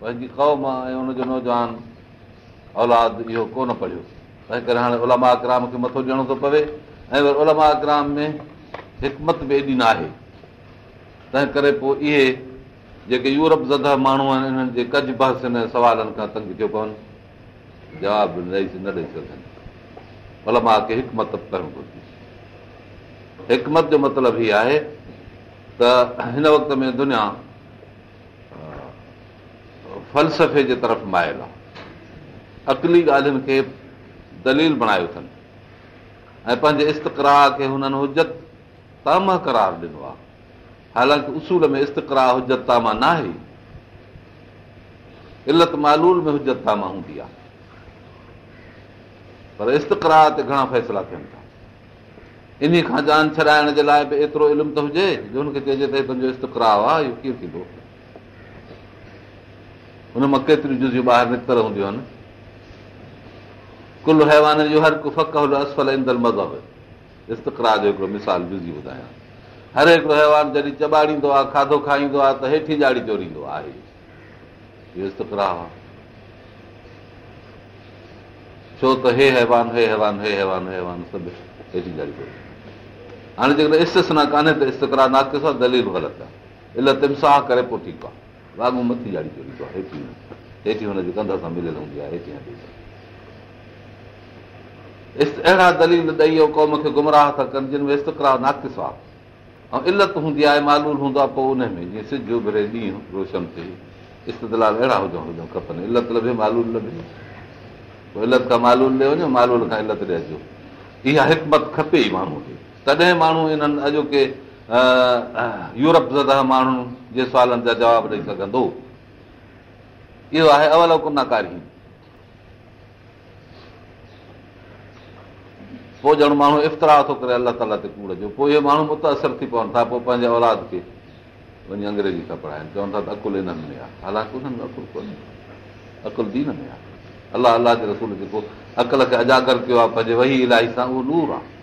پنهنجي قوم ۽ هن جو نوجوان اولاد اهو ڪونه پڙهيو. تنهن ڪري هاڻي علماء ڪرام کي مٿو ڏيڻو ٿو پوي ۽ وري علماء ڪرام ۾ حڪمت به ايڏي نه آهي تنهن ڪري پوءِ اهي جيڪي يورپ زدا ماڻهو آهن انهن جي ڪج سوالن کان تنگ ٿيو پون جواب ڏيئي نه ڏيئي سگهن. علماء کي حڪمت ڪرڻ گهرجي. حڪمت جو مطلب هيءَ آهي ته هن وقت ۾ دنيا فلسفي جي طرف مايل آهي. اڪلي ڳالهين کي دليل بڻايو اٿن. ۽ پنهنجي استقرا کي هنن حجت طعام ڪرار ڏنو آهي. حالانڪه اصول ۾ استقرا حجت تاما آهي علت مالول ۾ حجت تاما هوندي آهي. پر استقرا تي گهڻا فيصلا ٿين ٿا. ان کان جان ڇڏائڻ جي لاءِ به ايترو علم ته هجي. جو هن کي چئجي ته تنهنجو استقرا آهي اهو ڪيئن ٿيندو هن مان ڪيتريون جزيون ٻاهر نڪتر هونديون آهن. ڪل حيوان جو هر ڪو فق اسفل اندل مذهب. استقرا جو هڪڙو مثال جزي ٻڌايان. هر هڪڙو حيوان جڏهن چٻاڙيندو آهي کاڌو کائيندو آهي ته هيٺ ڄاڙي چوريندو آهي. اهو استقرا آهي. ڇو ته هي حيوان هي حيوان هي حيوان هي حيوان سڀ هيٺ ڄاڙي چوري. هاڻي جيڪڏهن استسنا ڪانهي ته استقرا ناقص آهي دليل غلط آهي. ال تمساهه ڪري پوءِ ٺيڪ آهي واڳو مٿي ڄاڙي چوريندو آهي هيٺ هيٺ هن جي ڪنڌ سان مليل هوندي آهي اهڙا دليل ڏيئي قوم کي گمراهه ٿا ڪن جن ۾ استقرا ناقص آهي ۽ علت هوندي آهي مالول هوندو آهي پوءِ ان ۾ جيئن سج اڀري ڏينهن روشن ٿئي استدلال اهڙا هجڻ هجڻ کپن علت لڀي مالول لڀي پوءِ علت کان مالول ڏي وڃو مالول کان علت ڏي اچو اها حڪمت کپي ئي ماڻهوءَ کي تڏهن ماڻهو انهن اڄوڪي يورپ زدا ماڻهن جي سوالن جا جواب ڏيئي سگهندو اهو آهي اول ڪناڪاري پوءِ ڄڻ ماڻهو افترا ٿو ڪري الله تالا تي ڪوڙ جو پوءِ اهي ماڻهو متاثر ٿي پون ٿا پوءِ پنهنجي اولاد کي وڃي انگريزي ٿا پڙهائن چون ٿا ته عقل انهن ۾ آهي حالانڪه انهن ۾ عقل ڪونهي عقل دين ۾ آهي الله الله جي رسول جيڪو عقل کي اجاگر ڪيو آهي پنهنجي وهي الاهي سان اهو نور آهي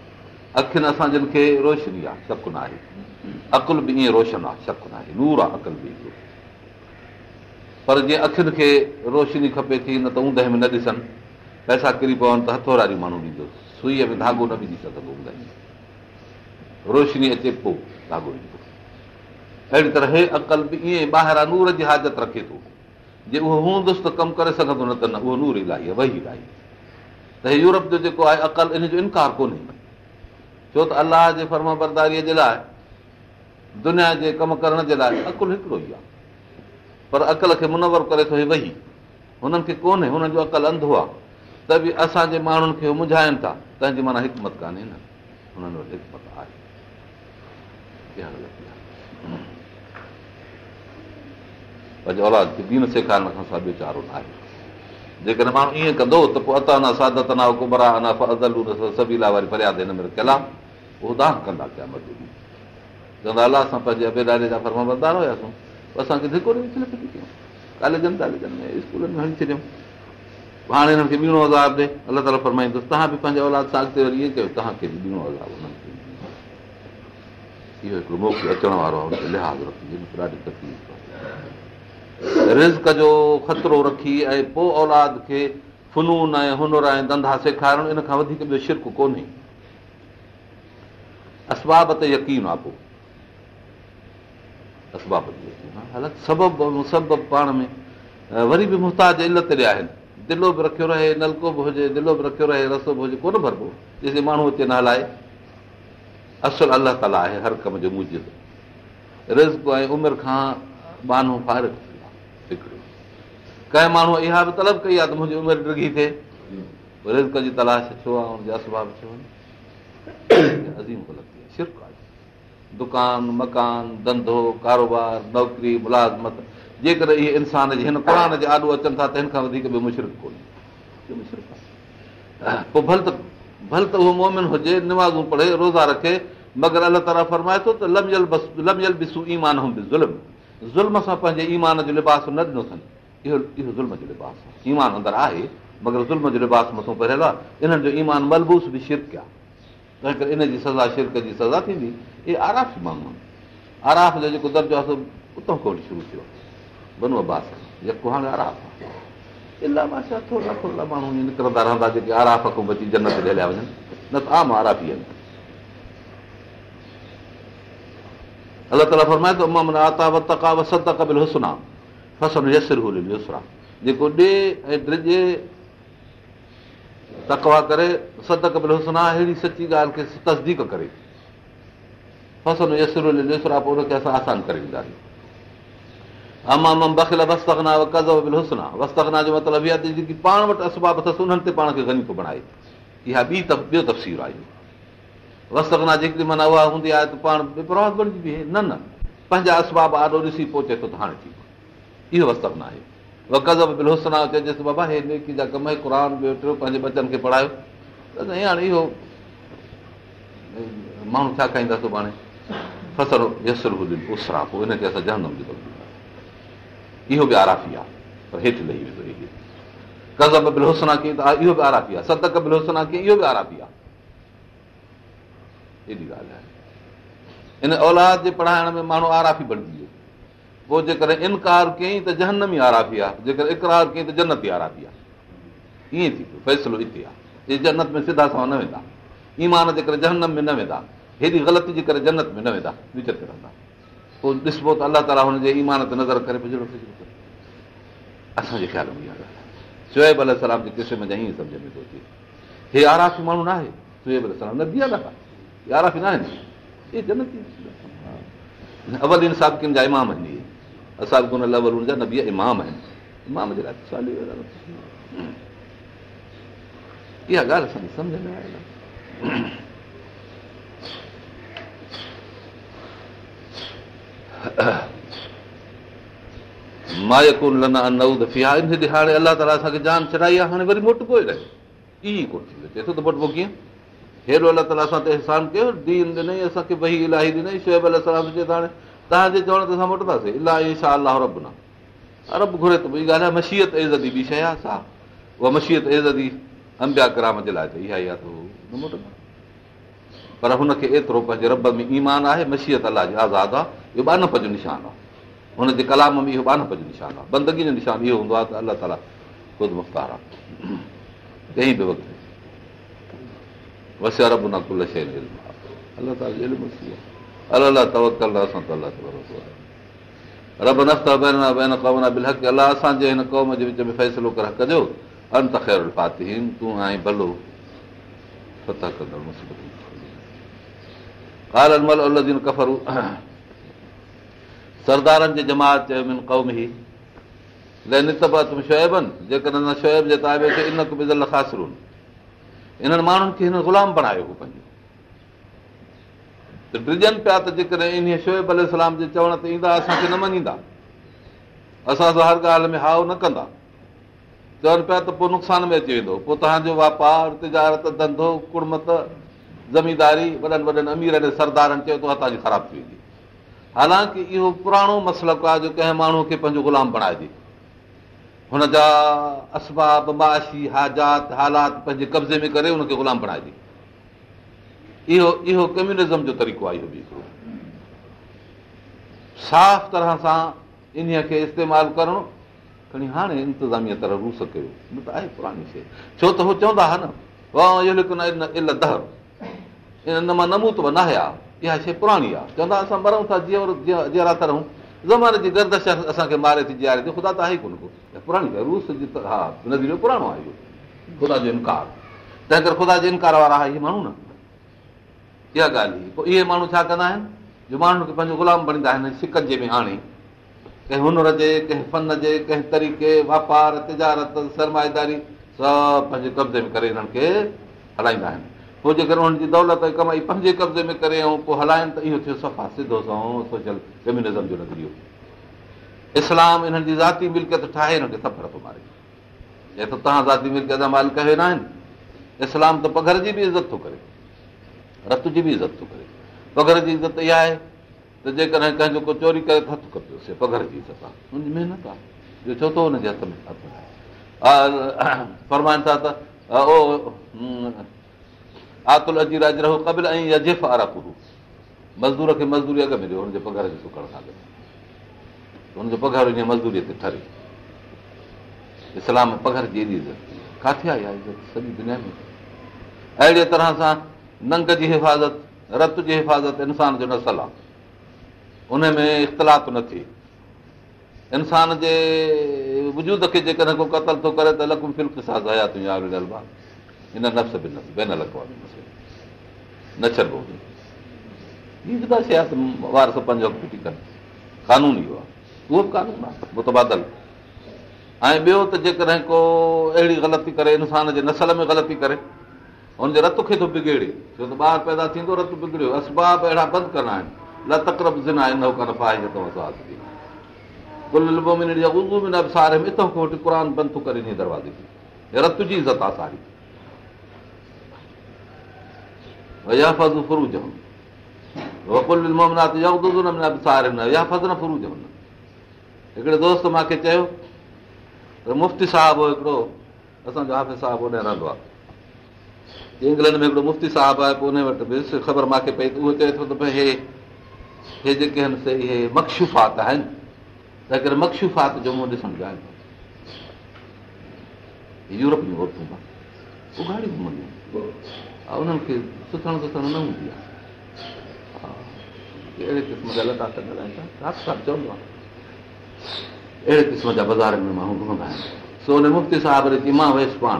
اکين اسان جن کي روشني آهي شڪ نه آهي عقل به ائين روشن آهي شڪ نه آهي نور آهي عقل به پر جيئن اکين کي روشني کپي ٿي نه ته اوندهه ۾ نه ڏسن. پئسا ڪري پون ته هٿوراري ماڻهو ڏيندوس سئيءَ ۾ ڌاڳو نه وجهي سگهندو اوندهه روشني اچي پوءِ ڌاڳو ڏيندو. اهڙي طرح هي عقل به ائين ٻاهران نور جي هازت رکي ٿو. جي اهو هوندس ته ڪم ڪري سگهندو نه ته نه اهو نور الاهي آهي وهي الاهي ته هي يورپ جو جيڪو آهي عقل ان جو انڪار ڪونهي ڇو ته الله جي فرم برداريءَ جي لاءِ دنيا جي ڪم ڪرڻ جي لاءِ پر عقل کي منور ڪري ٿو انڌو آهي. ته به اسان جي ماڻهن کي منجهائن ٿا دين سيکارڻ جيڪڏهن ماڻهو ائين ڪندو ته نه سبيلا واري ڪلا اهو دان ڪندا ڪيا مزوري چوندا الله اسان پنهنجي ابي ڏاڏي جا فرمابردار هئاسين اسان کي ڌڪو ڏيئي ڪيون ڪاليجن تاليجن ۾ اسڪولن ۾ هڻي ڇڏيئون هاڻي هنن کي ٻيڻو عذاب ڏي الله تالا فرمائيندس توهان به پنهنجي اولاد سان اڳتي وري ائين ڪيو توهان کي به ٻيڻو عذاب هنن کي اهو هڪڙو موقعو اچڻ وارو آهي لحاظ رکي ڏاڍي تڪليف آهي رزڪ جو خطرو رکي ۽ پوءِ اولاد کي فنون ۽ هنر ۽ ڌنڌا سيکارڻ ان کان وڌيڪ ٻيو شرڪ ڪونهي اسباب تي يقين آهي پوءِ اسباب تي يقين آهي حالانڪه سبب سبب پاڻ ۾ وري به محتاج علت ڏي آهن دلو به رکيو رهي نلڪو به هجي دلو به رکيو رهي رسو به هجي ڪونه ڀربو جيستائين ماڻهو اچي نه هلائي اصل الله تالا آهي هر ڪم جو موجب رزڪ ۽ عمر کان بانو فارگ آهي هڪڙو ڪنهن ماڻهو اها به طلب ڪئي آهي ته منهنجي عمر ڊگهي ٿئي رزڪ جي تلاش ڇو آهي هن جا اسباب ڇو آهن عظيم غلطي شرڪ آهي دڪان مڪان ڌنڌو ڪاروبار نوڪري ملازمت. جيڪڏهن اهي انسان جي هن قر جي آڏو اچن ٿا ته هن کان وڌيڪ ٻيو مشرڪ ڪونهي. پوءِ ڀل ته ڀل ته اهو مومن هجي نمازون پڙهي روزا رکي مگر الله تالا فرمائي ٿو ته لميل لميل بسو ايمان هوندي ظلم ظلم سان پنهنجي ايمان جو لباس نه ڏنو اٿن. اهو اهو ظلم جو لباس آهي. ايمان اندر آهي مگر ظلم جو لباس مٿان پهريل آهي. انهن جو ايمان ملبوس به شرڪ آهي تنهن ڪري ان جي سزا شرڪ جي سزا ٿيندي اهي آرافي ماڻهو آهن آراف جو جيڪو درجو آهي اتان کان وٺي شروع ٿيو بنو عباس يڪو هاڻي آراف الاهه بادشاهه ٿورا ٿورا ماڻهو نڪرندا رهندا جيڪي آراف کان بچي جنت تي هليا وڃن نه ته عام آرافي آهن الله تالا فرمائي ٿو اما آتا وتڪا وست ڪبل حسنا فصل يسر هسرا جيڪو ڏي ۽ ڊرجي تڪوا ڪري ڪبل حسنا اهڙي سچي ڳالهه کي تصديق ڪري. فصل يسر پوءِ هن کي اسان آسان ڪري ڏينداسين امام بکل وستگنا ڪزبل حسنا. وستگنا جو مطلب اها جيڪي پاڻ وٽ اسباب اٿس انهن تي پاڻ کي گهڻي ٿو بڻائي. اها ٻي ته ٻيو تفسير آهي. وستگنا جيڪي معنيٰ اها هوندي آهي نه نه پنهنجا اسباب آڏو ڏسي پهچي ٿو ته هاڻي اهو وستگنا آهي حسنا چئجيس بابا هي نيڪي جا ڪم قر ٻيو ٽيون پنهنجي بچن کي پڙهايو. ته هاڻي اهو ماڻهو ڇا کائيندا سڀاڻي فصل يسر هجي اسرا پوءِ هن کي اسان جنم جي اهو به آرافي آهي پر هيٺ لهي ويندو ڪزب بل حسنا ڪيئن ته اهو به آرافي آهي. بل حسنا ڪيئن اهو به آرافي آهي. ايڏي ڳالهه آهي. ان اولاد جي پڙهائڻ ۾ ماڻهو آرافي بڻجي ويو پوءِ جيڪڏهن انڪار ڪيئين ته جنهن ۾ آرافي آهي جيڪر اڪرار ڪيئين ته جنت ئي آرافي آهي. ائين ٿي پيو فيصلو هتي آهي. هي جنت ۾ سڌا سوا نه ويندا ايمان جي ڪري جهنم ۾ نه ويندا هيڏي غلطي جي ڪري جنت ۾ نه ويندا وچ تي رهندا. پوءِ ڏسبو ته الله تالا هن جي ايمان تي نظر ڪري اسان جي خيال ۾ اها ڳالهه سئيب ال سلام جي ڪسي ۾ ائين سمجهه ۾ ٿو اچي هي آرافي ماڻهو نه آهي ال سلام نه آهي آرافي نه. اهي اهي اساب گن اول جا نه به امام آهن امام جي لاءِ اها ڳالهه اسان کي سمجهه ۾ آهي هاڻي الله تالا اسان کي جان ڇڏائي آهي هاڻي وري موٽ پوءِ رهي ئي ڪونه ٿي چئي ٿو ته موٽبو ڪيئن هيڏو الله تالا اسان تي احسان ڪيو دين ڏنئي اسان کي وهي الاهي ڏنئي شوئيب ال سلام چئي ته هاڻي توهان جي چوڻ تي اسان موٽنداسين الاهي اشا الله رب نه رب گهري ته ٻي ڳالهه آهي مشييت ايزدي ٻي شيءِ آهي ڇا اها مشييت ايزدي امبيا ڪرام جي لاءِ ته اها ئي آهي ته موٽندا. پر هن کي ايترو پنهنجي رب ۾ ايمان آهي مشييت الله جي آزاد آهي اهو بانپ جو نشان آهي. هن جي ڪلام ۾ اهو بانپ جو نشان آهي. بندگي جو نشان اهو هوندو آهي ته الله تالا خود مختار آهي. ڪنهن به وقت. وسيا رب نه ڪل شيءِ الله تالا ماڻهن کي هن غلام بڻايو ته ڊرجن پيا ته جيڪڏهن ان شوئيب ال جي چوڻ تي ايندا اسان کي نه مڃيندا. اسان سان هر ڳالهه ۾ هاءُ نه ڪندا. چون پيا ته پوءِ نقصان ۾ اچي ويندو. پوءِ توهان جو واپار تجارت ڌنڌو ڪڙمت ذميداري وڏن وڏن اميرن سردارن چيو ته خراب ٿي ويندي. حالانڪه اهو پراڻو مسلڪ آهي جو ڪنهن ماڻهو کي پنهنجو غلام بڻائجي. هن جا اسباب ماشي هاجات حالات پنهنجي قبضي ۾ ڪري هن کي غلام بڻائجي اهو اهو ڪميونزم جو طريقو آهي اهو به هڪڙو. صاف طرح سان ان کي استعمال ڪرڻ کڻي هاڻي انتظاميا پراڻي شيءِ. ڇو ته هو چوندا هئا نه مان نموت نه هيا اها شيءِ پراڻي آهي. چوندا اسان مرون ٿا زماني جي گردش اسان کي ماري ٿي جيئاري ٿي. خدا ته آهي ڪونه ڪو. پراڻي روس جي ها نزيرو پراڻو آهي اهو. خدا جو انڪار. تنهن ڪري خدا جي انڪار وارا اهي ماڻهو نه اها ڳالهه هئي. پوءِ اهي ماڻهو ڇا ڪندا آهن؟ جو ماڻهن کي پنهنجو غلام بڻيندا آهن شڪجي ۾ آڻي. ڪنهن هنر جي ڪنهن فن جي ڪنهن طريقي واپار تجارت سرمائيداري سڀ پنهنجي قبضي ۾ ڪري هنن کي هلائيندا آهن. پوءِ جيڪر هنن جي دولت ڪمائي پنهنجي قبضي ۾ ڪري ۽ پوءِ هلائين ته اهو ٿيو صفا سڌو سوشل ڪميونزم جو نظريو. اسلام انهن جي ذاتي ملڪيت ٺاهي هنن کي ٿپڙ ٿو ماري. جي ته توهان ذاتي ملڪيت جا مالڪ نه آهن؟ اسلام ته پگهر جي به عزت ٿو ڪري رت جي به عزت ٿو ڪري. پگهر جي عزت اها آهي ته جيڪڏهن ڪنهن جو ڪو چوري ڪري ته هٿ ڪپيوسين پگهر جي عزت آهي. هن جي محنت آهي. ٻيو ڇو ٿو هن جي هٿ ۾ هٿ فرمائن ٿا ته آتل اجي راج رهو قبل ۽ مزدور کي مزدوري اڳ ۾ ڏيو هن جي پگهر جي سڪڻ کان هن جو پگهار ائين مزدوريءَ تي ٺري. اسلام پگهار جي ايڏي عزت ڪٿي آهي عزت؟ سڄي دنيا ۾. اهڙي طرح سان ننگ جي حفاظت رت جي حفاظت انسان جو نسل آهي. ان ۾ اختلاف نه ٿئي انسان جي وجود کي جيڪڏهن ڪو قتل ٿو ڪري ته لڪم فلڪ سان اهو آهي. اهو به قانون آهي متبادل. ۽ ٻيو ته جيڪڏهن ڪو اهڙي غلطي ڪري انسان جي نسل ۾ غلطي ڪري هن جي رت کي ٿو بگيڙي. ڇو ته ٻار پيدا ٿيندو رت بگڙيو. اسباب اهڙا بند ڪرڻا آهن. نه تڪرب زنا بند ٿو ڪري دروازي رت جي عزت آهي ساري. هڪڙي دوست مون کي چيو ته مفتي صاحب هڪڙو اسان جو حافظ صاحب هوڏي رهندو آهي انگلينڊ ۾ هڪڙو مفتي صاحب آهي پوءِ ان وٽ به خبر مون کي پئي ته اهو چئي ٿو ته ڀئي هي هي جيڪي آهن سي اهي مکشوفات آهن. ته هڪڙي مکشوفات جو منهن ڏسڻ چاهين يورپ جون عورتون اگهاڙي گهمنديون انهن کي. سٿڻ سٿڻ نه هوندي آهي. اهڙي قسم جا لٽا چوندو آهي اهڙي قسم جا بازارن ۾ ماڻهو گهمندا آهن. سو هن مفتي صاحب ڏٺي مان ويس پاڻ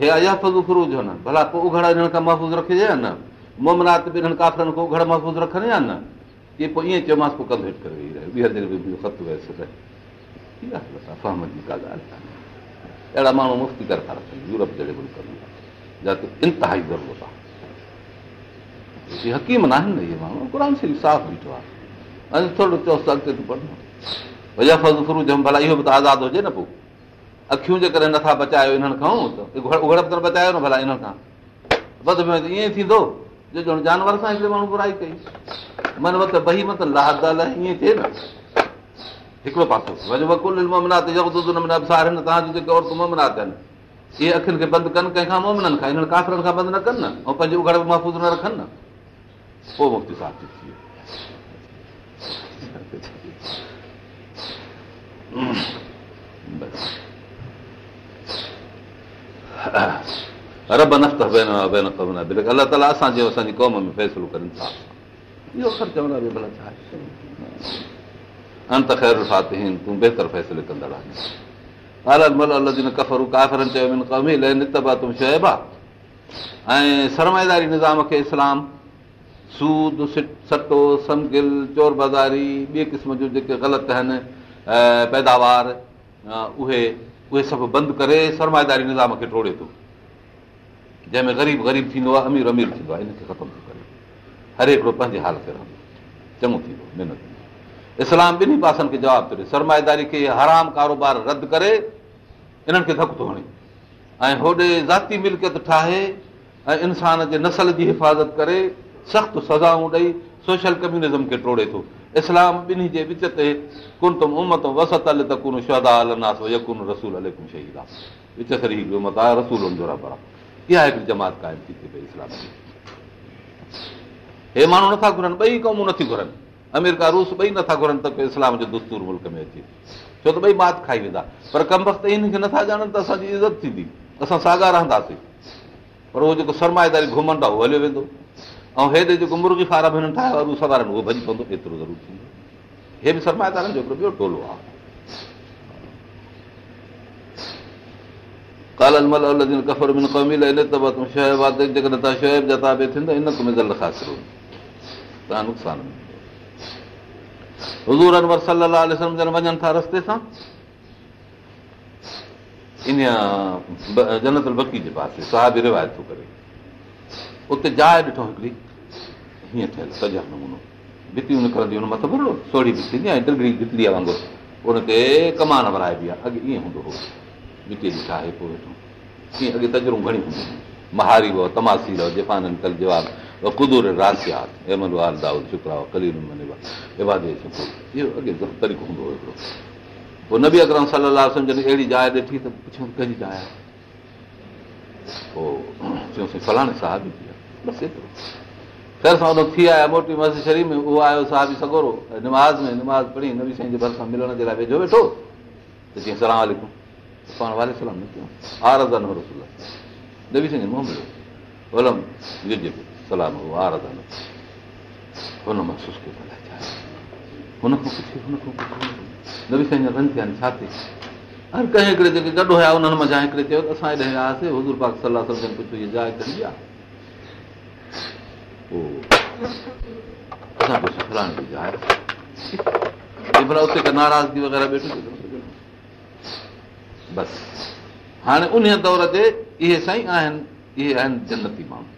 هي ايافز فروج هن. ڀلا پوءِ اگهڙ هنن کان محفوظ رکجي يا نه؟ مومنات به هنن ڪافرن کان اگهڙ محفوظ رکن يا نه؟ اهي پوءِ ائين چيومانس پوءِ هيٺ ڪري ويهي رهيو ٻيهر جڏهن خط ويس فهم جي ڪا ڳالهه ڪانهي اهڙا ماڻهو مفتي ڪري ٿا رکن يورپ جهڙي ملڪ ۾. جتي انتهائي ضرورت آهي. حڪيم نه آهن نه اهي ماڻهو قر شريف صاف بيٺو آهي. ۽ ٿورو چوس اڳتي فروج ڀلا اهو به ته آزاد هجي نه پوءِ اکيون جي ڪري نٿا بچايو انهن کان اگهڙپ ته بچايو نه ڀلا انهن کان. بد ۾ ته ائين ٿيندو جو ڄڻ جانور سان هڪڙي ماڻهو برائي ڪئي. من وت بهي مت لاد ائين ٿئي نه. هڪڙو پاسو وڪل مومنات آهن توهان جي جيڪي عورتون مومنات آهن اهي اکين کي بند ڪن ڪنهن کان مومنن کان هنن ڪافرن کان بند نه ڪن نه ۽ پنهنجي اگهڙ محفوظ نه رکن نه. پوءِ مفتي صاف ٿي ويو رب نفت الله تالا اسان جي اسان جي قوم ۾ فيصلو ڪن ٿا اهو چوندا ڀلا ڇا آهين سرمائيداري نظام کي اسلام سود سٽو سمگل چور بازاري ٻئي قسم جون جيڪي غلط آهن پيداوار اهي اهي سڀ بند ڪري سرمائيداري نظام کي ٽوڙي ٿو. جنهن ۾ غريب غريب ٿيندو آهي امير امير ٿيندو آهي ان کي ختم ٿو ڪري. هر هڪڙو پنهنجي حال تي رهندو. چڱو ٿيندو محنت اسلام ٻنهي پاسن کي جواب ٿو ڏئي سرمائيداري کي حرام ڪاروبار رد ڪري انهن کي ڌڪ ٿو هڻي ۽ هوڏي ذاتي ملڪيت ٺاهي ۽ انسان جي نسل جي حفاظت ڪري سخت سزائون ڏيئي سوشل ڪميونزم کي ٽوڙي ٿو اسلام ٻنهي جي وچ تي ڪن تم امت وست ال شهدا رسول اليڪم شهيد آهي وچ هڪڙي جماعت ٿي پئي هي ماڻهو نٿا گهرن ٻئي قومون نٿيون گهرن آمريڪا روس ٻئي نٿا گهرن ته اسلام جو دستور ملڪ ۾ اچي ڇو ته ٻئي مات کائي ويندا پر ڪم وقت هن کي نٿا ڄاڻن ته اسان جي عزت ٿيندي اسان ساڳا رهنداسين پر اهو جيڪو سرمائيداري گهمندو اهو هليو ويندو ۽ هيڏي جيڪو مرغي فارم هنن ٺاهيو آهي سوارن اهو ڀڄي پوندو ايترو ضرور ٿيندو. هي به سرمائيدارن جو هڪڙو ٻيو ٽولو آهي. وڃن ٿا رستي سان. ان جنت بڪي جي پاسي صاحب روايت ٿو ڪري. اتي جاءِ ڏٺو هڪڙي هيئن ٺهيل سڄا نمونو ڀتيون نڪرنديون هن مٿان ڀرو سوڙهي به ٿيندي آهي ٽگڙي گتڙيءَ وانگر هن کي ڪمان ڀرائبي آهي اڳ ائين هوندو هو مٽيءَ جي ٺاهي پوءِ ويٺو ائين اڳي تجربو گهڻي هوندي مهاري هو تماسي رهو جيفان ڪل جواب قدر راسيات احمد وال دائود شڪرا ڪليل ابادي اهو اڳي طريقو هوندو هيو هڪڙو پوءِ نبي اڪرم صلاح سمجهن اهڙي جاءِ ڏٺي ته پڇون ڪنهن جي جاءِ آهي پوءِ چيوسين فلاڻي ساهبي ٿي آهي بس ايترو خير سان ان ٿي آيا موٽي مسجد شريف ۾ اهو آيو ساهبي سگورو نماز ۾ نماز پڙهي نبي سائين جي ڀرسان ملڻ جي لاءِ ويجهو ويٺو. ته چئي سلام واليڪم پاڻ والي سلام نه ڪيون. عارضا نه رسول نبي سائين منهن مليو. ولم گج سلام عارضا نه هن محسوس ڪيو هن هن نبي سائين رن ٿيا آهن ڇا ٿئي؟ هر ڪنهن هڪڙي جيڪي گڏ هئا انهن مان هڪڙي چيو اسان هيڏي آياسين حضور پاڪ صلاح سمجهن پڇو اها جاءِ ڪندي آهي اهي آهن جنتي ماڻهو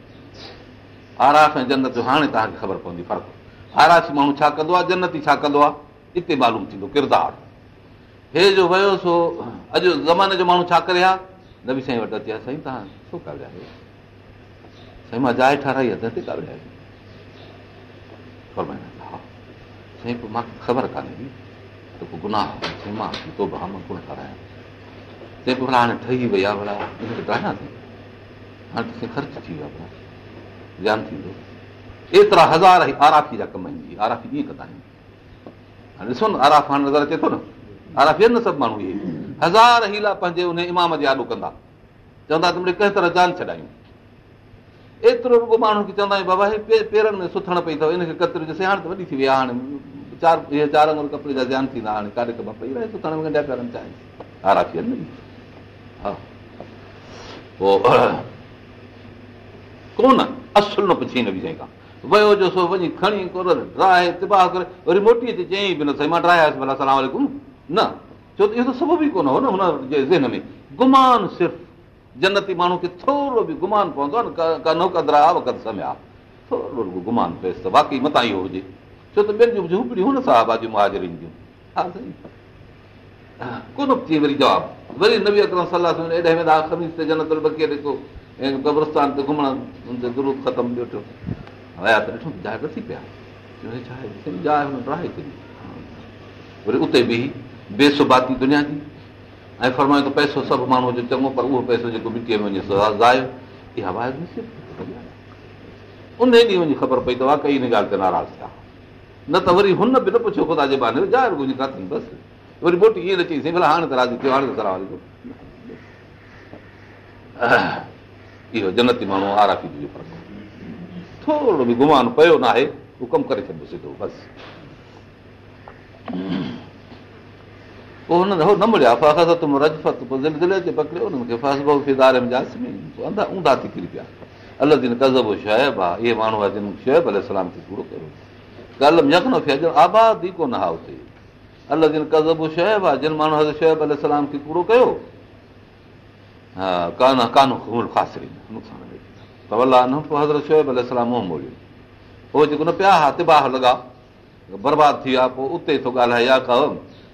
آراف ۽ جنت جو هاڻي توهان کي خبر پوندي فرق آراشي ماڻهو ڇا ڪندو آهي جنتي ڇا ڪندو آهي هتي معلوم ٿيندو ڪردار هي جو ويو سو اڄ زماني جو ماڻهو ڇا ڪري ها نه به سائين وٽ اچي آهي سائين مان جاءِ ٺارائي آهي ته هتي ڳالهايو ها سائين پوءِ مون کي خبر ڪانهي ته پوءِ گناهه سائين مان تو ڀاءُ مان ڪونه ٺارايان چئي پوءِ ڀلا هاڻي ٺهي وئي آهي ڀلا هن کي ٺاهيان ٿي هاڻي ته سائين خرچ ٿي ويو آهي ڀلا ڌيان ٿيندو ايترا هزار ئي آرافي جا ڪم ايندي آرافي ائين ڪندا آهن هاڻي ڏسو نه آراف هاڻي نظر اچي ٿو نه آرافي آهن نه سڀ ماڻهو اهي هزار هيلا پنهنجي ان امام جي آڏو ڪندا چوندا ته ڪنهن طرح جان ڇڏايون ايترو رڳو ماڻهو کي چوندا آهيون بابا هي پيرن ۾ سٿڻ پئي اٿو هن کي ڪترجي هاڻي ته وڏي ٿي وئي آهي هاڻي. چار اهي چار انگر ڪپڙي جا ڌيان ٿيندا هاڻي ڪاڏي ڪم پئي رهي سٿڻ ۾ گنڍيا پيرن چاهين آرافي آهن نه ها. ڪونه اصل نه پڇي نه سائين کان. ويو جو سو وڃي کڻي ڊرائي تباهه ڪري وري موٽي اچي چيئين به نه سائين مان ڊراياسين ڀلا سلام نه ڇو ته اهو ته سبب ئي ڪونه هو نه هن جي ذهن ۾. گمان صرف جنتي ماڻهو کي ٿورو به گمان پوندو آهي نه ڪنو ڪدرا وقت سمي ٿورو گمان پئيس ته باقي متا اهو هجي. ڇو ته ٻين جون جهوپڙيون هن صاحب جون مهاجرين جون. ها سائين ڪونه ٿي وري جواب. وري نبي اڪرم صلاح ايڏي ويندا کميس تي جنت بڪيءَ ڏٺو ۽ ڪبرستان تي گهمڻ گرو ختم ڏٺو ويا ته ڏٺو جاءِ نٿي پيا. جاءِ وري اتي به بيسباتي دنيا جي ۽ فرمايو ته پئسو سڀ ماڻهو جو چڱو پر اهو پئسو جيڪو مٽيءَ ۾ وڃي زايو اها ان ڏينهن وڃي خبر پئي ته واقعي ان ڳالهه تي ناراض ٿيا نه ته وري هن به نه پڇيو خدا جي بهاني جاءِ رڳو ڪاٿي بس وري موٽي ائين نه چئي ڀلا هاڻي ته راضي ٿيو هاڻي ته سراهه اهو جنتي ماڻهو آرافي جو فرق ٿورو به گمان پيو نه آهي اهو ڪم ڪري ڇڏيو سڌو بس پوءِ هن نه مليا رجفت تي پڪڙيو هن کي فداري ۾ اونڌا ٿي ڪري پيا الڳ دن ڪزب شهب آهي اهي ماڻهو آهي جن شهب ال کي پورو ڪيو تباهه لڳا برباد ٿي ويا پوءِ اتي ٿو ڳالهائي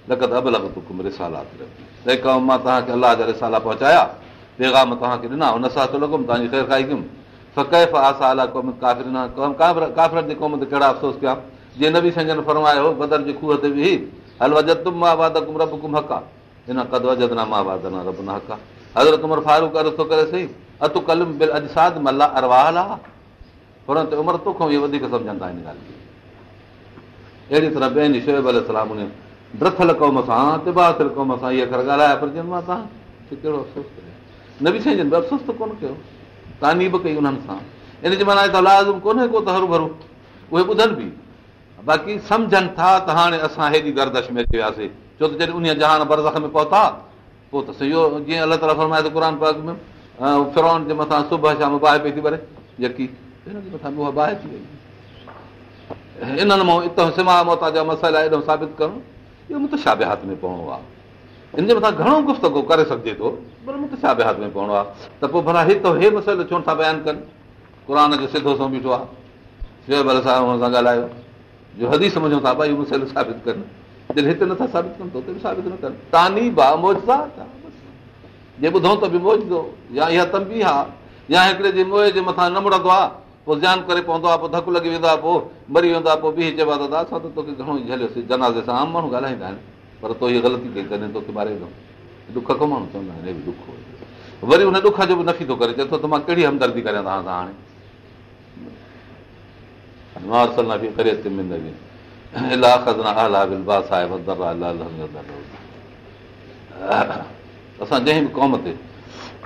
لڳت اب لڳ تڪم رسالات تنهن ڪم مان توهان کي الله جا رسالا پهچايا پيگام توهان کي ڏنا هن سان ٿو لڳم توهان جي خير کائي ڪيم فقيف آسا الا قوم ڪافر ڪافرن جي قوم تي ڪهڙا افسوس ڪيا جيئن نه به سنجن فرمايو بدر جي کوهه تي به هل وجت تم مان واد ڪم رب ڪم حق آهي هن ڪد وجت نه مان واد نه رب نه حق آهي حضرت عمر فاروڪ عرض ٿو ڪري صحيح ات قلم بل اجساد ملا ارواهل آهي پر تي عمر توکان اهي وڌيڪ سمجهندا هن ڳالهه کي اهڙي طرح ٻين شوئيب الارم ان ڊرٿل قوم سان تباٿل قوم سان اهي اکر ڳالهايا پر توهان ڪهڙو افسوس ڪيو نه به افسوس ته ڪونه ڪيو تاني به ڪئي انهن سان ان جي معنيٰ ته لازم ڪونهي ڪو ته هرو ڀرو اهي ٻڌن به باقي سمجهن ٿا ته هاڻي اسان هيڏي گردش ۾ اچي وياسين ڇو ته جڏهن ان جهان برزک ۾ پهتا پوءِ ته صحيح جيئن الله تالا فرمائي ٿو قر پاڪ ۾ فرون جي مٿان صبح شام باهه پئي ٿي ڀري يڪي باهه ٿي وئي انهن مان هتان سما موتا جا مسائلا ايڏو ثابت ڪرڻ اهو متشابهات ۾ پوڻو آهي هن جي مٿان گهڻو گفتگ ڪري سگهجي ٿو پر متشابهات ۾ پوڻو آهي ته پوءِ ڀلا هتي هي مسئلو ڇو ٿا بيان ڪن؟ قر جو سڌو سو بيٺو آهي ال سان ڳالهايو. جو هدي سمجهون ٿا ڀئي مسئلو ثابت ڪن. جڏهن هتي نٿا ثابت ڪن ته هتي به ثابت نه ڪن. موزا ته تمبي آهي يا هڪڙي جي موئي جي مٿان نه مڙندو آهي پوءِ ڌيان ڪري پوندو آهي پوءِ ڌڪ لڳي ويندو آهي پوءِ مري ويندو آهي پوءِ به چئبو آهي دادا ته توکي گهڻو ئي جهليوسين. جنازي سان عام ماڻهو ڳالهائيندا آهن پر تو اها غلطي ڪئي ڪڏهن توکي ماري ويندو. ڏک ڪو ماڻهو چوندا آهن هي به ڏک وري هن ڏک جو به نفي ٿو ڪري چئي ٿو ته مان ڪهڙي همدردي ڪريان توهان سان هاڻي؟ اسان جنهن به قوم تي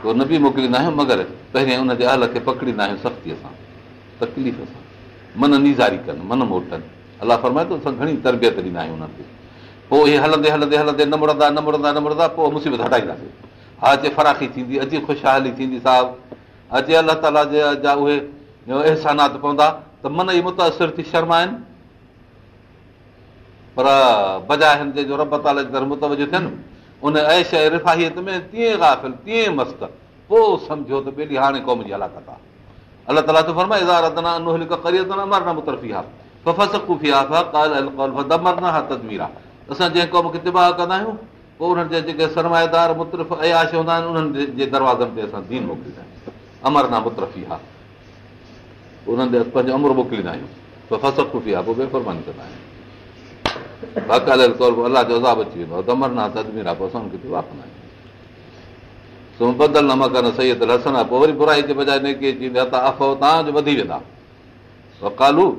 نه به موڪليندا آهيون مگر پهرين هن جي اهل کي پڪڙيندا آهيون سختيءَ سان تڪليف سان. من نيزاري ڪن من موٽن. الله فرمائي اسان گهڻي تربيت ڏيندا آهيون هنن کي. پوءِ اهي هلندي هلندي هلندي نه مڙندا نه مڙندا نه مڙندا پوءِ مصيبت هٽائينداسين. ها اچي فراکي ٿيندي اچي خوشحالي ٿيندي صاحب. اچي الله تالا جي اهسانات پوندا ته من ئي متاثر ٿي شرمائن پر بجاءِ ان ايش ۽ رفاهيت ۾ تيئن گافل مست پوءِ سمجهو ته ڏينهن هاڻي قوم جي هلاڪت آهي الله تالا ته آهي اسان جنهن قوم کي تباهه ڪندا آهيون پوءِ انهن جا جيڪي سرمائيدار جي دروازن تي اسان دين موڪليندا آهيون امرنا مترفي آهي انهن تي پنهنجو امر موڪليندا آهيون پوءِ آهي بيفرماني ڪندا آهيون الله جو اچي ويندو آهي امرناٿ آهي پوءِ اسان هن کي واپندا آهيون بدل نه مڪان صحيح ته آهي پوءِ وري برائي جي بجاءِ آهي اف توهان جو وڌي ويندا. ڪالو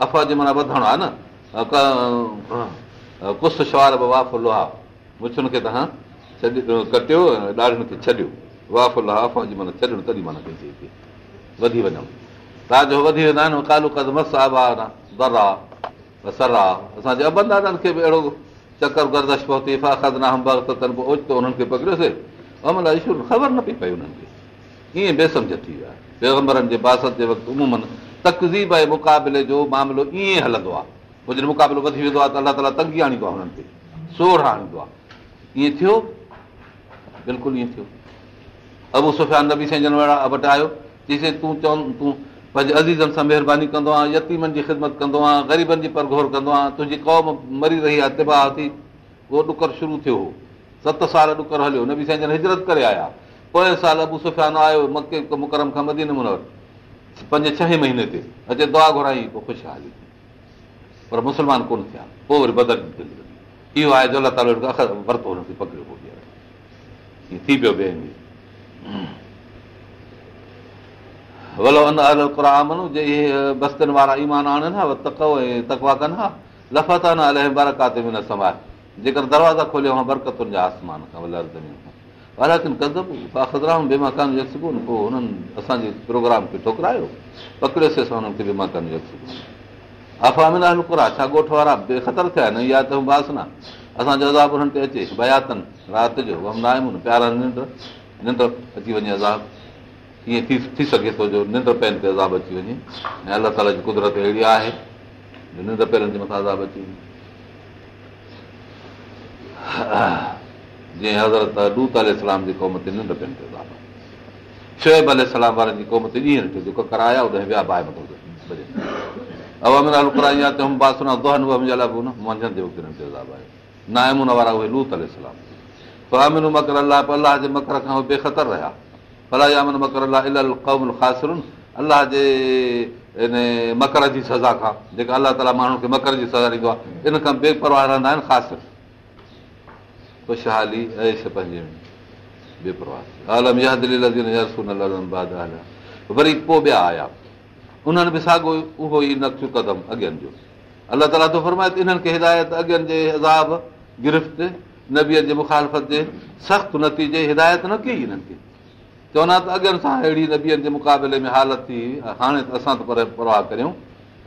اف جي معنيٰ وڌڻو آهي نه. ڪس شوار به واف لوها مڇن کي توهان ڪٽيو ڏاڙهن کي ڇڏيو. واف لوها اف جي معنيٰ ڇڏيو تڏهن معنيٰ ڪنهن کي وڌي وڃون توهان جو وڌي ويندا آهن ڪالو ڪد مس درا سر. آهي اسان جي ابن ڏاڏن کي به اهڙو چڪر گردش پهتي پوءِ اوچتو هنن کي پڪڙيوسين عمل ايشور خبر نه پئي پئي هنن کي ائين بيسمجهه ٿي ويو آهي پيگمبرن جي باست جي وقت امومن تڪزيب ۽ مقابلي جو معاملو ائين هلندو آهي پوءِ جڏهن مقابلو وڌي ويندو آهي ته الله تالا تنگي آڻيندو آهي هنن تي سوڙهه آڻيندو آهي ائين ٿيو بلڪل ائين ٿيو ابو سفيان نبي سائين جن وٽ آيو چئيسين تون چو تون پنهنجي عزيزن سان مهرباني ڪندو آهيان يتيمن جي خدمت ڪندو آهيان غريبن جي پرگهور ڪندو آهيان تنهنجي قوم مري رهي آهي تباهه ٿي اهو ڏڪر شروع ٿيو هو ست سال ڏڪر هليو نه به سائين جن هجرت ڪري آيا. پوئين سال ابو سفيان آيو مڪي مڪرم کان مدي نموني وٽ پنج ڇهين مهيني تي. اچي دعا گهرائي پوءِ خوشحالي پر مسلمان ڪونه ٿيا. پوءِ وري بدل اهو آهي جو الله تالا اکر ورتو هن کي پڪڙيو پوءِ ٿي پيو ٻئي ولو ان جي اهي بستن وارا ايمان آڻن ها ۽ تڪوا ڪن ها. لفتا نه الائي برڪات ۾ نه سمائي جيڪر دروازا کوليو ها برڪتن جا آسمان کان يڪسبون پوءِ هنن اسان جي پروگرام کي ٺوڪرايو پڪڙيوسين هنن کي بيماڪان يڪسبون افامن ڪرا ڇا ڳوٺ وارا بيختر ٿيا نه اها ته باس نه اسان جو عذاب هنن تي اچي بياتن رات جو پيارا ننڊ ننڊ اچي وڃي عذاب ائين ٿي ٿي سگهي ٿو جو ننڊ پين تي عذاب اچي وڃي ۽ الله تالا جي قدرت اهڙي آهي جو ننڊ پيرن جي مٿان عذاب اچي وڃي جيئن حضرت ڊوت ال اسلام جي قوم تي پين تي عذاب شوئيب ال اسلام وارن جي قوم تي آهي به نه منجهند جي وقت تي عذاب آهي نايمن وارا اهي لوت ال مڪر الله الله جي مڪر کان اهي بيختر رهيا ڦلا مڪر الله قوم خاسرن الله جي ان مڪر جي سزا کان جيڪا الله تالا ماڻهن کي مڪر جي سزا ڏيندو آهي ان کان بيپرواهه رهندا آهن خاص خوشحالي بيپرواهه وري پوءِ ٻيا آيا انهن به ساڳيو اهو ئي نقشو قدم اڳين جو الله تالا ٿو فرمائي ته انهن کي هدايت اڳين جي عذاب گرفت نبين جي مکالفت جي سخت نتيجي هدايت نه ڪئي انهن کي چوندا ته اڳيان سان اهڙي نبيئن جي مقابلي ۾ حالت ٿي هاڻي ته اسان ته پر پرواهه ڪريون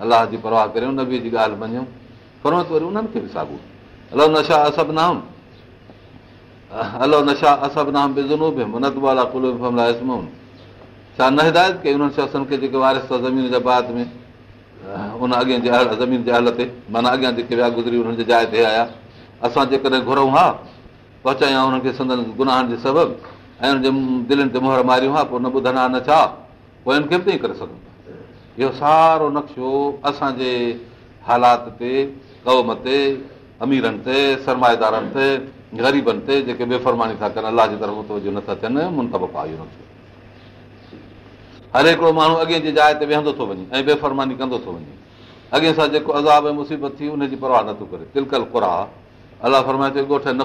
الله جي پرواهه ڪريون نبيءَ جي ڳالهه مڃون پر وري انهن کي به ساڳيو الله نشا اسب نه هلو نشا اسب نام ڇا نه هدايت ڪئي انهن شخصن کي جيڪي وارث زمين جي بعد ۾ ان اڳيان جي زمين جي هل تي معنيٰ اڳيان جيڪي ويا گذري انهن جي جاءِ تي آيا اسان جيڪڏهن گهرون ها پهچايون هنن کي سندن گناهن جي سبب ۽ هن جي دلن تي موهر ماريون ها پوءِ نه ٻڌندا نه ڇا پوءِ هن کي به نه ڪري سگهون اهو سارو نقشو اسان جي حالات تي قوم تي اميرن تي سرمائيدارن تي غريبن تي جيڪي بيفرماني ٿا ڪن الله جي طرف نٿا ٿين منتب هر هڪڙو ماڻهو اڳي جي جاءِ تي ويهندو ٿو وڃي ۽ بيفرماني ڪندو ٿو وڃي اڳي سان جيڪو عذاب ۽ مصيبت ٿي ان جي پرواهه نٿو ڪري تلڪل ڪرا الله فرمائي ٿو ڳوٺ نه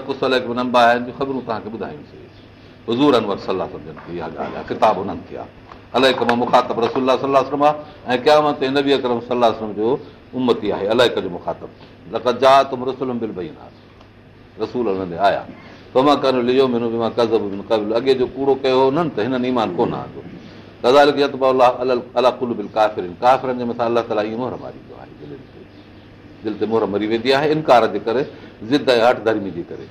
نمبا آهن خبرون توهان کي ٻڌايونسين حضور انور صلاح سمجهن ڪه اها ڳالهه آهي ڪتاب هنن کي آهي الائي ڪم مکاتب رسولا صلاح ۽ قيامت تي نبي اڪرم صلاح جو امتي آهي الائي ڪجو رسل ڀئي رسول هن آيا. پوءِ مان ڪر ليو منو به مان ڪزب اڳي جو ڪوڙو ڪيو هو نه ته هنن ايمان ڪونه آندو. ڪافرن. جي مٿان الله تالا ائين موهر ماريندو آهي دل تي. موهر مري ويندي آهي انڪار جي ڪري ضد ۽ هٽ ڌرمي جي ڪري.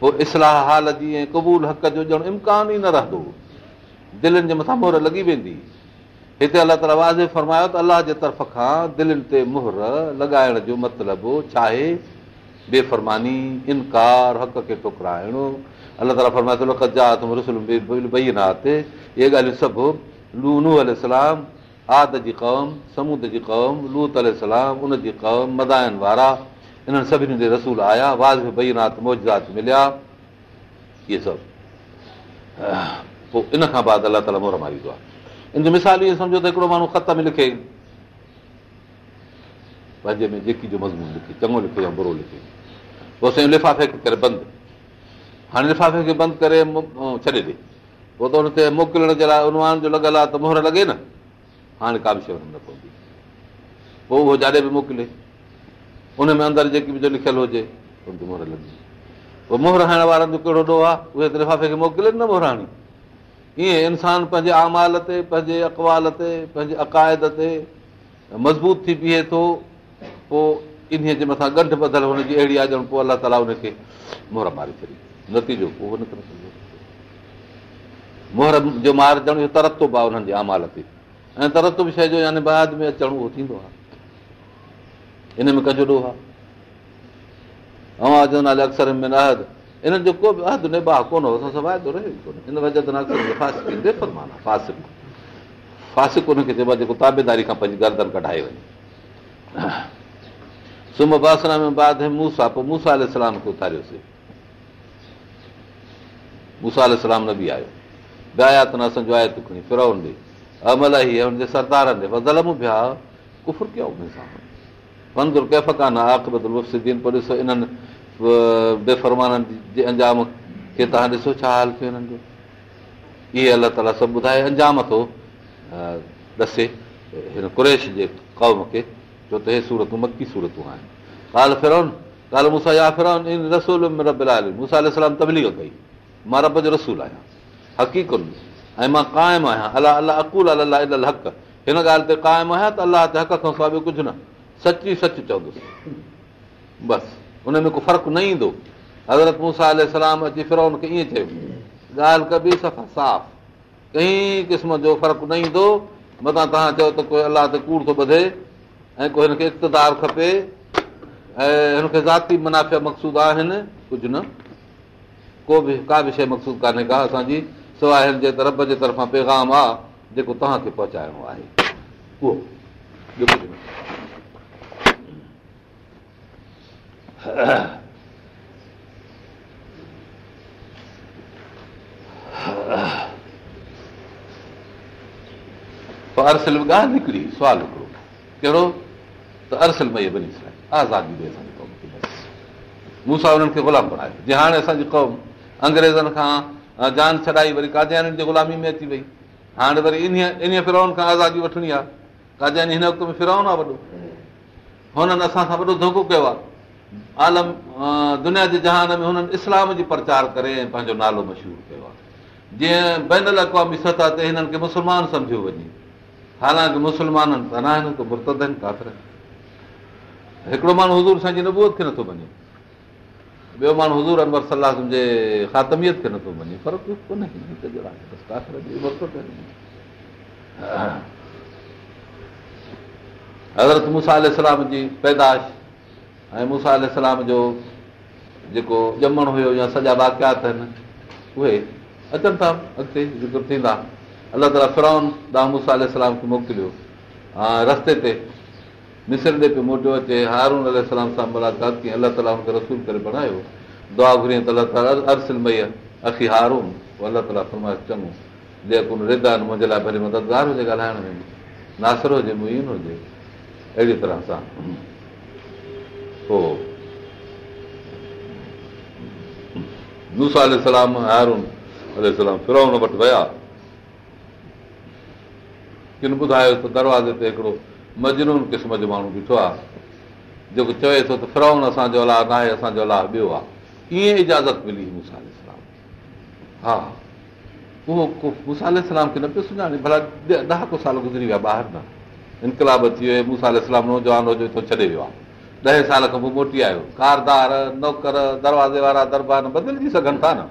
پوءِ اصلاح حال جي ۽ قبول حق جو ڄڻ امڪان ئي نه رهندو. دلن جي مٿان موهر لڳي ويندي. هتي الله تالا وازي فرمايو ته الله جي طرف کان دلن تي موهر لڳائڻ جو مطلب ڇا آهي بيفرماني انڪار حق کي ٽڪرائڻو الله تالا فرمائي ٿو اهي ڳالهيون سڀ لونو آد جي قوم سمود جي قوم لوت الارم ان جي قوم مداين وارا انهن سڀني تي رسول آيا واز بئينات موجات مليا اهي سڀ. پوءِ ان کان بعد الله تالا مور ماريندو آهي. ان جو مثال اهو سمجهو ته هڪڙو ماڻهو خط ۾ لکي پنهنجي ۾ جيڪي جو مضمون لکي چڱو لکي يا برو لکي پوءِ سائين لفافي کي ڪري بند هاڻي لفافي کي بند ڪري ڇڏي ڏي پوءِ ته هن تي موڪلڻ جي لاءِ عنوان جو لڳل آهي ته موهر لڳي نه هاڻي ڪا به شيءِ نه پوندي پوءِ اهو جاڏي به موڪلي ان ۾ اندر جيڪي به جو لکيل هجي هن جي موهر لڳي پوءِ موهر هڻڻ وارن جو ڪهڙو ڏوهه آهي اهي ته لفافي کي موڪلي نه موهر هڻي ائين انسان پنهنجي امال تي پنهنجي اقوال تي پنهنجي اقائد تي مضبوط ٿي بيهي ٿو پوءِ ان جي مٿان ڳنڍ ٻڌل هن جي اهڙي آهي ڄڻ پوءِ الله تالا هن کي موهر ماري ڇڏي. نتيجو پوءِ نه ڪري سگهندو موهر جو مار ڄڻ اهو ترتب آهي هنن جي امال تي. ۽ ترتب شيءِ جو يعني بعد ۾ اچڻ اهو ٿيندو آهي. ان ۾ ڪجو ڏوهه آهي. ۽ نالي اڪثر ۾ نه انهن جو ڪو به عهد نباهه ڪونه هو اسان واعدو رهي ڪونهي ان وجهه تي فاسڪ فاسڪ. هن کي چئبو آهي جيڪو تابيداري کان پنهنجي گردن ڪڍائي وڃي سم باسنا ۾ بعد موسيٰ پوءِ موسيٰ الارم کي اٿاريوسين موسيٰ الارم نه به آيو ٻيا نه اسان جو آيت کڻي فرون ڏي عمل ئي هن جي سردارن ڏي ظلم به آهي ڪفر ڪيو ان سان پندر ڪيف ڪانه آهي پوءِ ڏسو انهن بيفرمانن جي انجام کي توهان ڏسو ڇا حال ٿيو هنن جو اهي الله تالا سڀ ٻڌائي انجام ٿو ڏسي هن ڪريش جي قوم کي ڇو ته هي صورتون مڪي صورتون آهن ڪال فرون ڪال مون سان يا فرون ان رسول ۾ تبليگ ڪئي مان رب جو رسول آهيان هقيقن ۽ مان قائم آهيان الله الله اڪول الله ال حق هن ڳالهه تي قائم آهيان ته الله تي حق کان ٻيو ڪجهه نه سچي سچ چوندس بس هن ۾ ڪو فرق نه ايندو حضرت موسيٰ سلام اچي فرون کي ائين چيو ڳالهه ڪبي صفا صاف ڪنهن قسم جو فرق نه ايندو مٿان توهان چئو ته ڪوئي الله تي ڪوڙ ٿو ٻڌي ۽ ڪو هن کي اقتدار کپي ۽ هن کي ذاتي منافعا مقسود آهن ڪجهه نه. ڪو به ڪا به شيءِ مقسود ڪانهي ڪا اسان جي سواءِ هن جي رب جي طرفان پيگام آهي جيڪو توهان کي پهچائڻو آهي. اهو ڳالهه نڪري سوال هڪڙو. ڪهڙو ته ارسل مئي بني آزادي قوم کي مون سان غلام بڻايو جيئن هاڻي اسان جي قوم انگريزن کان جان ڇڏائي وري ڪاجاني جي غلامي ۾ اچي وئي هاڻي وري ان ان فرون کان آزادي وٺڻي آهي ڪاجاني هن وقت ۾ فرون آهي وڏو هنن اسان سان وڏو ڌوکو ڪيو آهي عالم دنيا جي جهان ۾ هنن اسلام جي پرچار ڪري ۽ پنهنجو نالو مشهور ڪيو آهي جيئن بين اقوامي سطح تي هنن کي مسلمان سمجهيو وڃي حالانڪه مسلمانن ته نه آهن ته مرتد آهن ڪافر هڪڙو ماڻهو حضور سان جي نبوئت کي نٿو وڃي ٻيو ماڻهو حضور انور صلاح جي خاتميت کي نٿو مڃي. فرق ڪونهي حضرت موسيٰ جي پيداش ۽ موسيٰ سلام جو جيڪو ڄمڻ هيو يا سڄا واڪيات آهن اهي اچن ٿا اڳتي ذڪر ٿيندا. الله تالا فرائن ڏانهن موسيٰ سلام کي موڪليو رستي تي مسر ڏي پيو موٽيو اچي هارون الارم سان ملاقات ڪئي الله تالا هن کي رسول ڪري بڻايو. دعا گهريئين ته الله تالا ارسل مئي اکي هارون. الله تالا فرمائي چڱو جيڪو ردا منهنجي لاءِ ڀلي مددگار هجي ڳالهائڻ ۾ ناصر هجي مئن هجي اهڙي طرح سان. پوءِ موسيٰ سلام هارون الارم فرون وٽ ويا. ڪن ٻڌايو ته دروازي تي هڪڙو مجنون قسم جو ماڻهو بيٺو آهي. جيڪو چوي ٿو ته فرون اسان جو نه آهي اسان جو اولاد ٻيو آهي. ائين اجازت ملي ها. اهو موسيٰ سلام کي نه پيو سڃاڻي. ڀلا ڏهه ڪو سال گذري ويا ٻاهر نه. انڪلاب اچي ويو نوجوان هجي ٿو ڇڏي ويو آهي. ڏهه سال کان پوءِ موٽي آيو. ڪاردار نوڪر دروازي وارا درٻار بدلجي سگهن ٿا نه.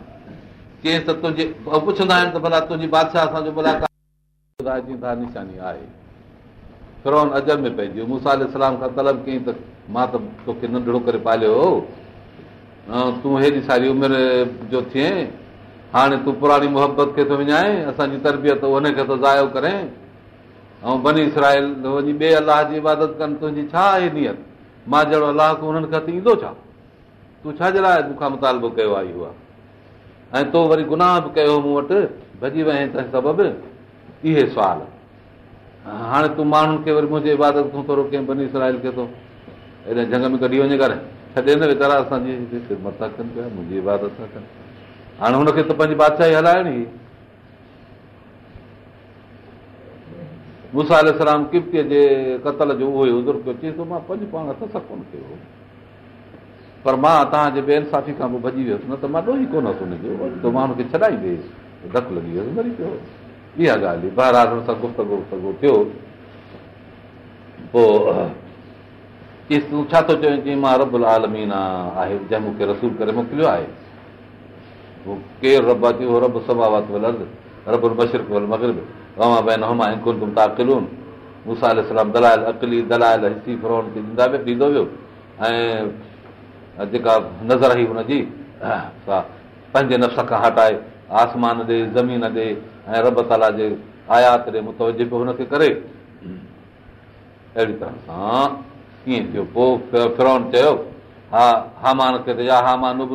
ڪنهن ته تنهنجي پڇندا آهن ته ڀلا تنهنجي بادشاهه اسان جو ملاقات فرون اجر ۾ پئجي ويو. موسيٰ سلام کان طلب ڪيئين ته مان ته توکي ننڍڙو ڪري پاليو. هو تون هيڏي ساري عمر جو ٿئي هاڻي تون پراڻي محبت کي ٿو وڃائي اسان جي تربيت هن کي ٿو زايو ڪري. بني اسرائل وڃي ٻئي الله جي عبادت ڪن تنهنجي ڇا آهي نيت؟ مان جهڙو الله هنن کان ته ايندو ڇا؟ تون ڇا جي لاءِ مون کان مطالبو ڪيو آهي اهو؟ ۽ تو وري گناهه به ڪيو مون وٽ ڀڄي وڃي ته سبب اهي سوال هاڻي تون ماڻهن کي وري منهنجي عبادت تون ٿورو ڪنهن بني اسرائل کي ٿو هيڏي جهنگ ۾ ڪڍي وڃي ڪري. ڇڏي نه ويچارا پيا منهنجي عبادت ٿا ڪن. هاڻي هن کي ته پنهنجي بادشاهي هلائڻي موسيٰ سلام ڪپتيءَ جي قتل جو اهو ئي ٿو مان پنج پاڻ هٿ سان ڪونه ڪيو. پر مان توهان جي بيئنسافي کان پوءِ ڀڄي ويس نه ته مان ڏوهي ڪونه هئس هن جو مان هن کي ڇڏائيندي ڌڪ لڳي ويس مري پيو اها ڳالهه بهرال هن سان گفتگ وفتگ ٿيو پوءِ تون ڇا ٿو چوي چئي مان ربل آلمين آهي جنهن مون کي رسول ڪري موڪليو آهي ڪير رب آهي اهو رب سماوت ربل مشرڪ ول مگرب روا بين هما تم تاڪلون موسيٰ سلام دلايل اڪلي دلايل هسي فرون کي ڏيندا ويو ڏيندو ويو ۽ جيڪا نظر آئي هن جي پنهنجي نفس کان هٽائي آسمان ڏي زمين ڏي ۽ رب تالا جي آيات ڏي متوج به هن کي ڪري. اهڙي طرح سان ڪيئن ٿيو؟ پوءِ فرون چيو ها هامان کي ته يا هامان مون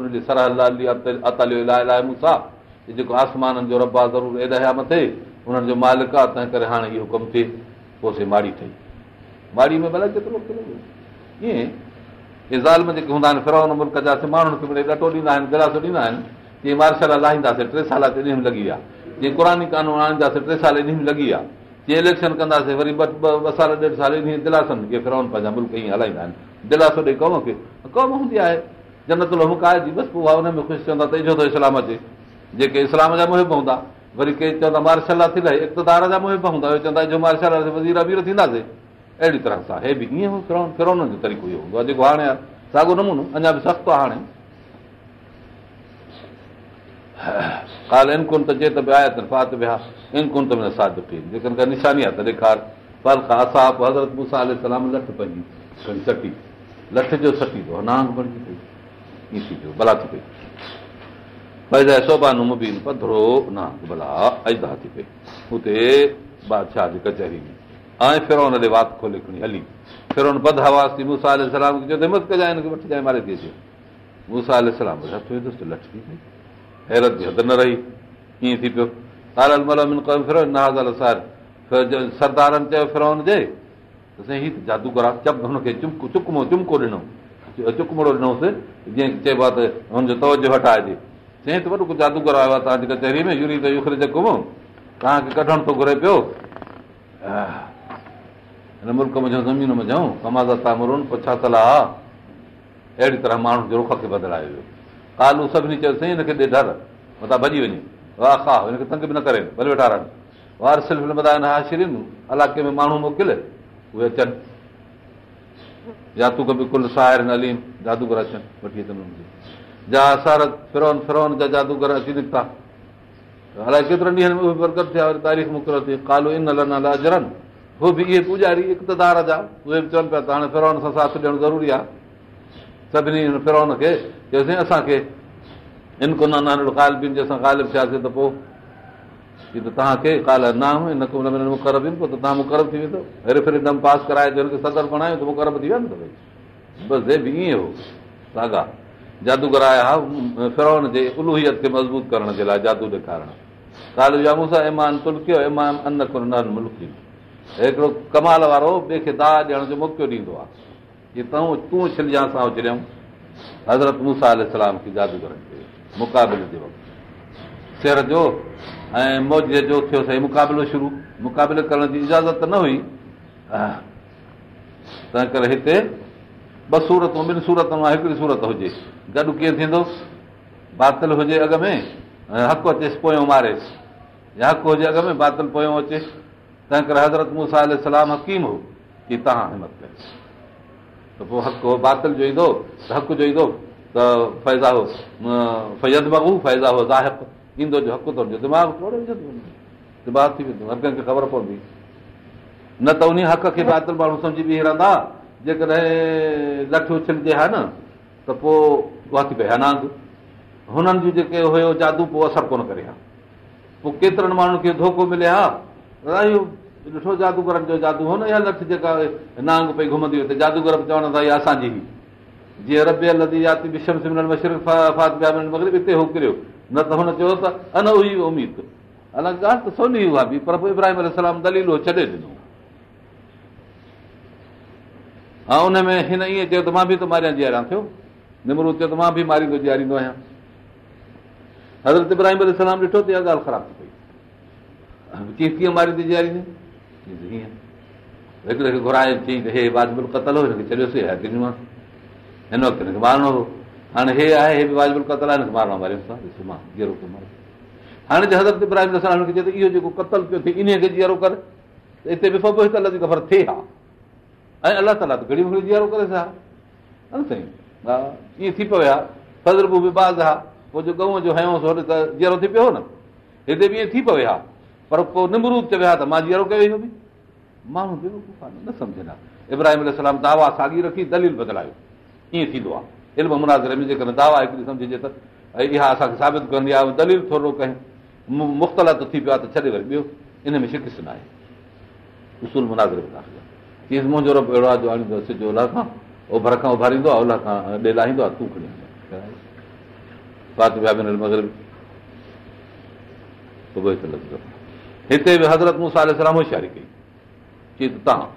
سان. جيڪو آسمانن جو رب آهي ضرور ايڏا مٿي هنن جو مالڪ آهي تنهن ڪري هاڻي اهو ڪم ٿئي. پوءِ ماڙي ٺهي. ماڙي ۾ ڀلي ڪيترو ائين ظالم جيڪي هوندا آهن فرون ملڪ جا ماڻهن کي ڏٽو ڏيندا آهن گلاسو ڏيندا آهن جيئن مارشل لاهينداسين ٽي سال تي ۾ لڳي ويا جيئن قر قانون آڻينداسين ٽي سال ان ۾ لڳي ويا. جيئن اليڪشن ڪنداسين وري ٻه ٻه سال ڏيڍ سال ان دلاسن کي فرون پنهنجا ملڪ ائين هلائيندا آهن. دلاسو ڏي قوم کي. قوم هوندي آهي. جنت هڪائي جي بس پوءِ هن ۾ خوش چوندا ته اهو ته اسلام اچي. جيڪي اسلام جا مهب هوندا وري ڪي چوندا مارشل ٿي اقتدار جا مهب هوندا چوندا جو مارشل وزير ٿينداسين. اهڙي طرح سان هي به ائين فرون جو طريقو اهو هوندو آهي. جيڪو هاڻي ساڳيو نمونو اڃا به سخت آهي هاڻي نشاني آهي ته ڏيکار پڌرو ڀلا ۾ وات کولي کڻي هلي ڦر هن بد حواس ٿي حيرت جي حد نه رهي ائين ٿي پيو سردارن چيو فرون جي سائين ته جادوگر آهي چپ هن کي چڪمو چمڪو ڏنو چڪمڙو ڏنوس جيئن چئبو آهي ته هن جو توجو هٽائجي چئي ته وڏو جادوگر آيو آهي توهان جي ڪچهري ۾ يوري ته يکري چڪم توهان کي ڪڍڻ ٿو گهري پيو هن ملڪ ۾ زمين ۾ جائون ڪمازا تامرون پوءِ ڇا صلاح اهڙي طرح ماڻهو جو رک کي بدلايو ويو ڪالو سڀني چيو سائين هن کي ڏي ڊر مٿان ڀڄي وڃي. واهه کا هن کي تنگ به نه ڪري. ڀلي ويٺا رهن. وار صرف هاشرن علائقي ۾ ماڻهو موڪل. اهي اچن. يا تون ڪبي ڪل ساهر اليم جادوگر اچن وٺي اچن جا سارت فرون فرون جا جادوگر اچي نڪتا. الائي ڪيترن ڏينهن ۾ اهي برڪت ٿيا وري تاريخ مقرر ٿي. ڪالو ان اجرن اهي به اقتدار جا. اهي به چون پيا ته هاڻي فرون سان ساٿ ڏيڻ ضروري آهي سڀني فرون کي چيوسين اسان کي ان ڪو ڪال به اسان ڳالهه ٿياسين ته پوءِ ته توهان کي ڪال نه ان مقرب ايندو پوءِ ته توهان مقرب ٿي ويندو. ريفرينڊم پاس ڪرائي هن کي صدر بڻايو ته مقرب ٿي ويندو ڀئي. بس هي به ائين هو ساگا. جادوگر آيا هئا فرون جي الوهيت کي مضبوط ڪرڻ جي لاءِ جادو ڏيکارڻ. ڪال جا مون سان ايمان تلڪيو ايمان ان نن ملڪي هڪڙو ڪمال وارو ٻئي کي دا ڏيڻ جو موقعو ڏيندو آهي ڪه تون ڇلجان سان اڇريئون حضرت موسيٰ الارم کي مقابلي وقت. سر جو ۽ موج جو ٿيو صحيح مقابلو شروع. مقابلي ڪرڻ جي اجازت نه هئي. تنهن ڪري هتي ٻه صورتون ٻن صورتن مان هڪڙي سورت هجي. گڏ ڪيئن ٿيندو؟ باطل هجي اڳ ۾۽ حق اچيس پويون ماريس يا حق هجي اڳ ۾ باطل پويون اچي. تنهن ڪري حضرت موسيٰ سلام حڪيم هو ڪه توهان همت ڪيو ته پوءِ حق باطل جو ايندو ته حق جو ايندو ته فيزا هو فيز بهو فيزا هو زاهب ايندو جو حق دماغ ٿورو دماغ ٿي ويندو هر ڪنهن کي خبر پوندي. نه ته ان حق کي باطل ماڻهو سمجهي بيهه رهندا جيڪڏهن لٺ اڇلجي ها نه ته پوءِ اها ٿي پئي ها نانگ هنن جون جيڪي هيو جادو پوءِ اثر ڪونه ڪري ها. پوءِ ڪيترن ماڻهن کي ڌوکو ملي ها ڏٺو جادوگرن جو جادو هو نه اها لٺ جيڪا نانگ پئي گهمندي هئي جادوگر به چوڻ ٿا اها اسان جي جيئن ربي لدي ياتي وشم سمرن مشرڪ هتي هو ڪريو. نه ته هن چيو ته ان هئي اميد. الائي ڳالهه ته سوني اها به پر پوءِ ابراهيم ال دليلو ڇڏي ڏنو. ها ان ۾ هن ائين چيو ته مان به ته ماريان جيئران ٿيو. نمرو چيو ته مان به ماريندو جيئاريندو آهيان. حضرت ابراهيم الارم ڏٺو ته اها ڳالهه خراب ٿي پئي. ڪيئن ڪيئن ماريندي جيئاريندي هيئن هڪڙي کي گهرائي چئي ته هي واجبل ڪتل هو هن کي ڇڏيوسين ڏنو آهي هن وقت هن کي مارڻو هو هاڻي هي آهي هي به واجبل ڪتل آهي هن کي مارڻو ماريوس مان جيئرو هاڻي جي حضرت ابراهيم هن کي چئي ته اهو جيڪو ڪتل پيو ٿئي ان کي جيئرو ڪر ته هتي به فبو هڪ الڳ خبر ٿئي ها ۽ الله تالا ته گهڙي گهڙي جيئرو ڪري ڇا سائين ها ائين ٿي پيو آهي فزربو به باز ها پوءِ جو گئون جو هيوس هوڏي ته جيئرو ٿي پيو نه هتي به ائين ٿي پيو ها پر پوءِ نمرود چيو ها ته مان جيئرو ڪيو اهو به. ماڻهو نه سمجهندا. ابراهيم الارم دعويٰ ساڳي رکي دليل بدلايو. ائين ٿيندو آهي. علم منازري ۾ جيڪڏهن دعويٰ هڪڙي سمجهجي ته اها اسان کي ثابت ڪندي آهي دليل ٿورو ڪنهن. مختلف ٿي پيو آهي ته ڇڏي وري ٻيو. ان ۾ شڪست نه آهي. اصول منازري ۾ داخل ڪيئن منهنجو رب اهڙو آهي جو آڻيندو سڄو اولا کان اوڀر کان اڀاريندو آهي اولا کان ڏي لاهيندو آهي تون کڻي هتي به حضرت مون سال هوشياري ڪئي. ته توهان.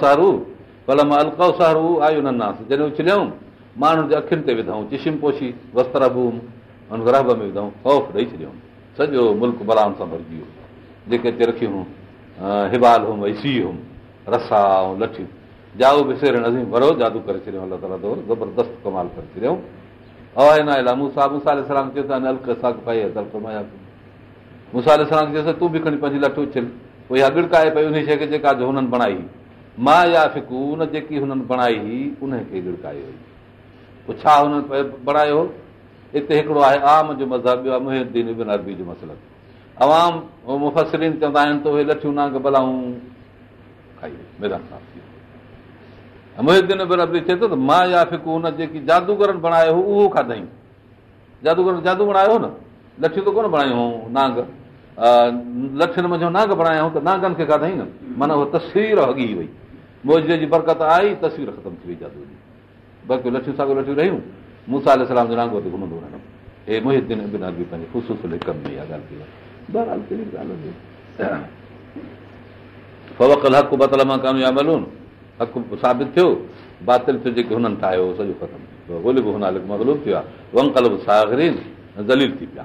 سارو الڪو سارو آيو نه ناس. جڏهن اڇليئون ماڻهن جي اکين تي وڌئون چشم پوشي وستر بوم گرهه ۾ وڌئون خوف ڏيئي ڇڏيئون. سڄو ملڪ بلائن سان ڀرجي ويو. جيڪي هتي رکيون هبال هم ۽ سي هم رسا ۽ لٺيون. جائو به سير اسين ڀرو جادو ڪري ڇڏيئون الله تالا دور زبردست ڪمال ڪري ڇڏيئون. مون سان مونسال سلام چيوس تون به کڻي پنهنجي لٺ اڇل. پوءِ گڙڪائي پئي ان شيءِ کي جيڪا جو هنن بڻائي. مان يا ڦڪو ان جيڪي هنن بڻائي هئي ان کي گڙڪايو هئي پوءِ ڇا هنن بڻايو؟ هتي هڪڙو آهي عام جو مذهب آهي مهدين عربي جو مسئلو عوام مفسرين چوندا آهن ته اهي لٺيون نانگ ڀلائون کائي ميدان ٿي مهدين به ٿئي ٿو ته مان يا ڦڪو جيڪي جادوگرن بڻايو هو اهو کاڌئي. جادوگر جادو بڻايو نه؟ لٺيون ته ڪونه بڻايون نانگ لٺين منهنجو نانگ بڻايا ته نانگن کي کاڌئي نه معنيٰ اها تصوير هگي وئي. موجي جي برڪت آئي تصوير ختم ٿي وئي جادو جي. باقي لٺيون ساڳيون لٺيون رهيون. مون سان سلام جو نانگو تي گهمندو رهندو. هي مهدين پنهنجي خشوس ڪم ۾ اها ڳالهه ٿي حق بتل مان يا ملون حق ثابت ٿيو. باطل ٿيو جيڪي هنن ٺاهيو سڄو ختم ٿيو ڳولهي به هن مگلوب ٿيو آهي. ونڪل به ساگرين دليل ٿي پيا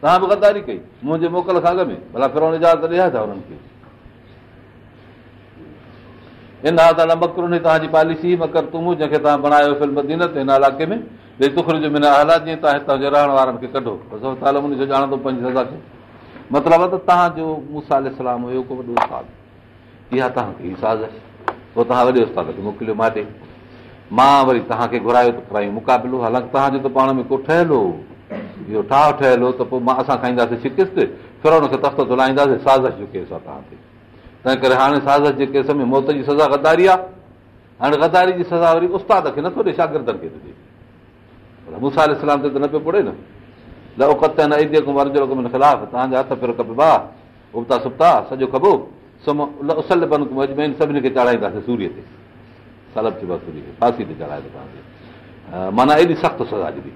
توهان به گداري ڪئي منهنجي موڪل کان اڳ ۾. ڀلا فرون اجازت ڏيان ٿا هنن کي ان ها ته مڪر توهان جي پاليسي مڪر تم جنهن کي توهان بڻايو فلم دين تي هن علائقي ۾. ڀئي تکر جو منا حالات جيئن توهان هتان جي رهڻ وارن کي ڪڍو. ان جو ڄاڻندو پنهنجي سزا کي. مطلب آهي ته توهان جو موسيٰ سلام هيو ڪو وڏو استاد. اها توهان کي ئي ساز پوءِ توهان وڏي استاد کي موڪليو ماٽي. مان وري توهان کي گهرايو ته ڪرايون مقابلو. حالانڪه توهان جو ته پاڻ ۾ ڪو ٺهيل هو اهو ٺاهه ٺهيل هو ته پوءِ مان اسان کائينداسين شڪست ڦر هن کي تخت تلائينداسين سازش جو ڪيس آهي توهان تي تنهن ڪري هاڻي سازش جي ڪيس ۾ موت جي سزا گداري آهي. هاڻي گداري جي سزا وري استاد کي نٿو ڏي ٿو اسلام تي ته نه پيو پڙهي نه. نه توهان جا هٿ ڪبا ابتا سبتا سڄو ڪبو اسل اجمين سڀني کي چاڙهائينداسين سوريه تي. سلب تي چڙهائي توهان کي. معنيٰ ايڏي سخت سزا ڏني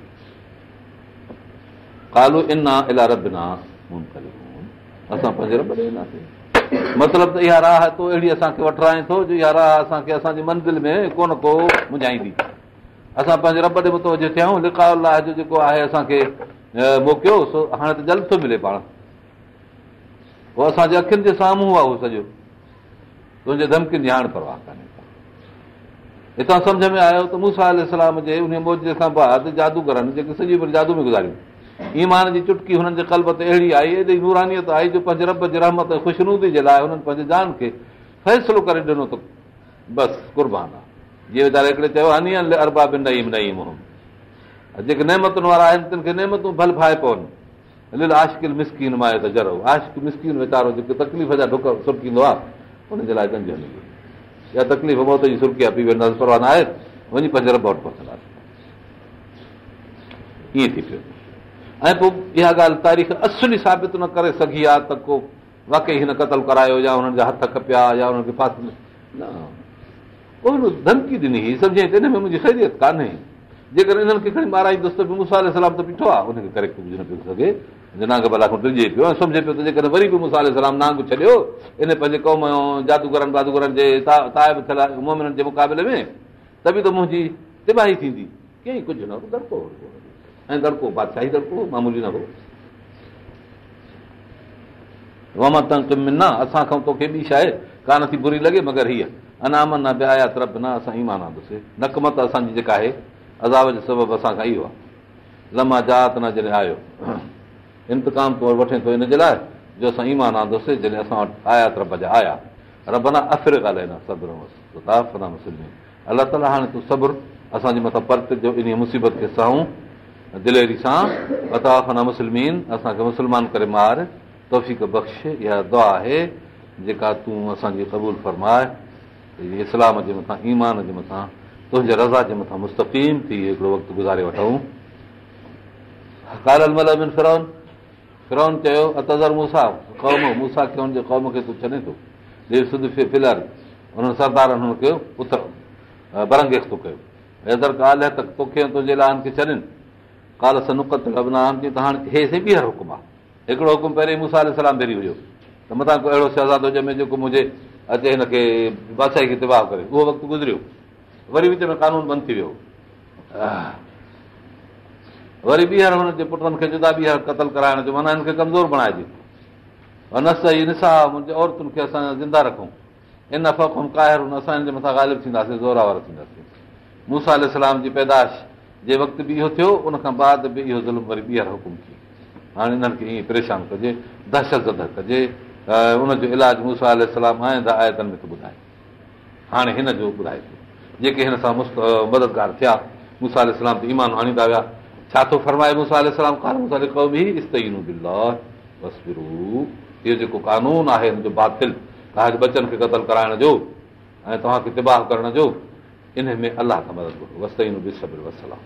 ڪالو انا الا رب نا اسان پنهنجي رب ڏي اينداسين مطلب ته اها راهه تو اهڙي اسان کي وٺرائي ٿو جو اها راهه اسان کي اسان جي منزل ۾ ڪونه ڪو منجهائيندي اسان پنهنجي رب ڏي متوجو ٿيون لڪا الله جو جيڪو آهي اسان کي موڪليو سو هاڻي ته جلد ٿو ملي پاڻ اهو اسان جي اکين جي سامهون آهي اهو سڄو تنهنجي ڌمڪين جي هاڻي پرواهه ڪانهي هتان سمجهه ۾ آيو ته موسيٰ سلام جي ان موجي کان بعد جادوگرن جيڪي سڄي جادو ۾ گزاريون ايمان جي چٽڪي هنن جي ڪلب اهڙي آئي آئي جو رحمت کي فيصلو ڪري ڏنو بس قربان آهي جيئن ويچاري هڪڙي چيو آهي اربع به نئيم نئيم جيڪي نيمتن وارا آهن تن کي نيمتون ڀل فائي پون. مسڪين مائي ته جرو. آشڪ مسڪين ويچارو جيڪو تڪليف جا سرڪيندو آهي سرڪي آهي. وڃي پنهنجي رب وٽ ائين ٿي پيو ۽ پوءِ اها ڳالهه تاريخ اصلي ثابت نه ڪري سگهي آهي ته ڪو واقعي هن قتل ڪرايو يا هنن جا هٿ کپيا يا هنن کي فاس نه. ڌمڪي ڏني هئي سمجهي ته هن ۾ منهنجي خيريت ڪانهي. جيڪر انهن کي کڻي مارائيندس ته مسال سلام ته بيٺو آهي ان کي ڪري ڪجهه نه پيو سگهي. نانگ ڀلا ٽجي پيو ۽ سمجهي پيو ته جيڪڏهن وري به مسال سلام نانگ ڇڏيو ان پنهنجي قوم جادوگرن وادوگرن جي تائب ٿيل مومنن جي مقابلي ۾ ته به ته منهنجي تباهي ٿيندي. ڪنهن ڪجهه نه دڙڪو ۽ دڙڪو بادشاهي دڙڪو معمولي نه هو نه اسان کان توکي ٻي شيءِ ڪانه ٿي بري لڳي مگر هيءَ انعامن نه به آيا طرف نه اسان ايمان آندوسين نڪمت اسان جي جيڪا آهي عذاب جو سبب اسان کان اهو آهي لما جات نه جڏهن آيو انتڪام طور وٺي ٿو هن جي لاءِ جو اسان ايمان آندوسين جڏهن اسان وٽ آيا ته رب جا آيا ربنا افر ڳالهائيندا صبر مسلم الله تالا هاڻي تون صبر اسان جي مٿان پرت جو ان مصيبت کي سهون دليري سان اتافنا مسلمين اسان کي مسلمان ڪري مار توف بخش اها دعا آهي جيڪا تون اسان جي قبول فرمائي. اسلام جي مٿان ايمان جي مٿان تنهنجي رضا جي مٿان مستقيم ٿي هڪڙو وقت گذاري وٺون. فرون. فرون چيو اتزر موسيٰ قوم موسيٰ کي هن جي قوم کي تون ڇڏي ٿو. فلر هنن سردارن هن ڪيو پتر برنگيس ٿو ڪيو. حيدر ڪال ته توکي تنهنجي لاءِ هن کي ڇڏن ڪال سنڪت ته هاڻي هي سي ٻيهر حڪم آهي. هڪڙو حڪم پهرين موسيٰ سلام ڀيري هيو ته مٿان ڪو اهڙو شهزادو ڄمي جيڪو منهنجي اچي هن کي بادشاهي کي تباهه ڪري اهو وقت گذريو. وري وچ ۾ قانون بند ٿي ويو. وري ٻيهر هن جي پٽن کي جدا ٻيهر قتل ڪرائڻ جو معنيٰ هن کي ڪمزور بڻائجي نس ئي نسا منهنجي عورتن کي اسان زنده رکون. ان فخم ڪاهر اسان هن جي مٿان غالب ٿينداسين زوراور ٿينداسين. موسيٰ اسلام جي پيداش جي وقت به اهو ٿيو ان کان بعد به اهو ظلم وري ٻيهر حڪم ٿي. هاڻي هنن کي ائين پريشان ڪجي دهشت زد ڪجي. ان جو علاج موسيٰ اسلام آئيندا آيتن ۾ ٿو ٻڌائي. هاڻي هن جو ٻڌائي ٿو. جيڪي هن سان مست مددگار ٿيا موسيٰ تي ايمان آڻيندا ويا ڇا ٿو فرمائي موسيٰ اهو جيڪو قانون آهي هن جو باطل توهان جي بچن کي قتل ڪرائڻ جو ۽ توهان کي تباهه ڪرڻ جو ان ۾ الله کان مدد به صبر وسلام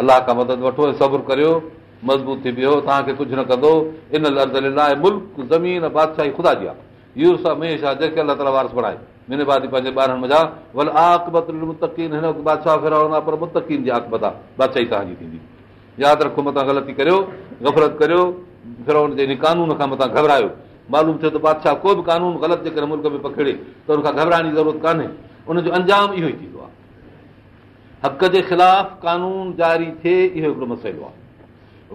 الله کان مدد وٺو ۽ صبر ڪريو. مضبوط ٿي ويو توهان کي ڪجهه نه ڪندو. ان لاءِ ملڪ زمين بادشاهي خدا جي آهي. يوز آهي آهي جيڪي الله تالا وارث بڻائي. پنهنجي ٻارن مزا ڀلي آڪبت متڪين هن وقت بادشاهه آهي پر متڪين جي آڪبت آهي. بادشاهي توهان جي ٿيندي. ياد رکو مٿان غلطي ڪريو گفرت ڪريو. فرون جي ان قانون کان مٿان گهبرايو. معلوم ٿيو ته بادشاهه ڪو به قانون غلط جيڪڏهن ملڪ ۾ پڪڙي ته هن کان گهٻرائڻ جي ضرورت ڪانهي. ان جو انجام اهو ئي ٿيندو حق جي خلاف قانون جاري ٿئي اهو هڪڙو مسئلو آهي.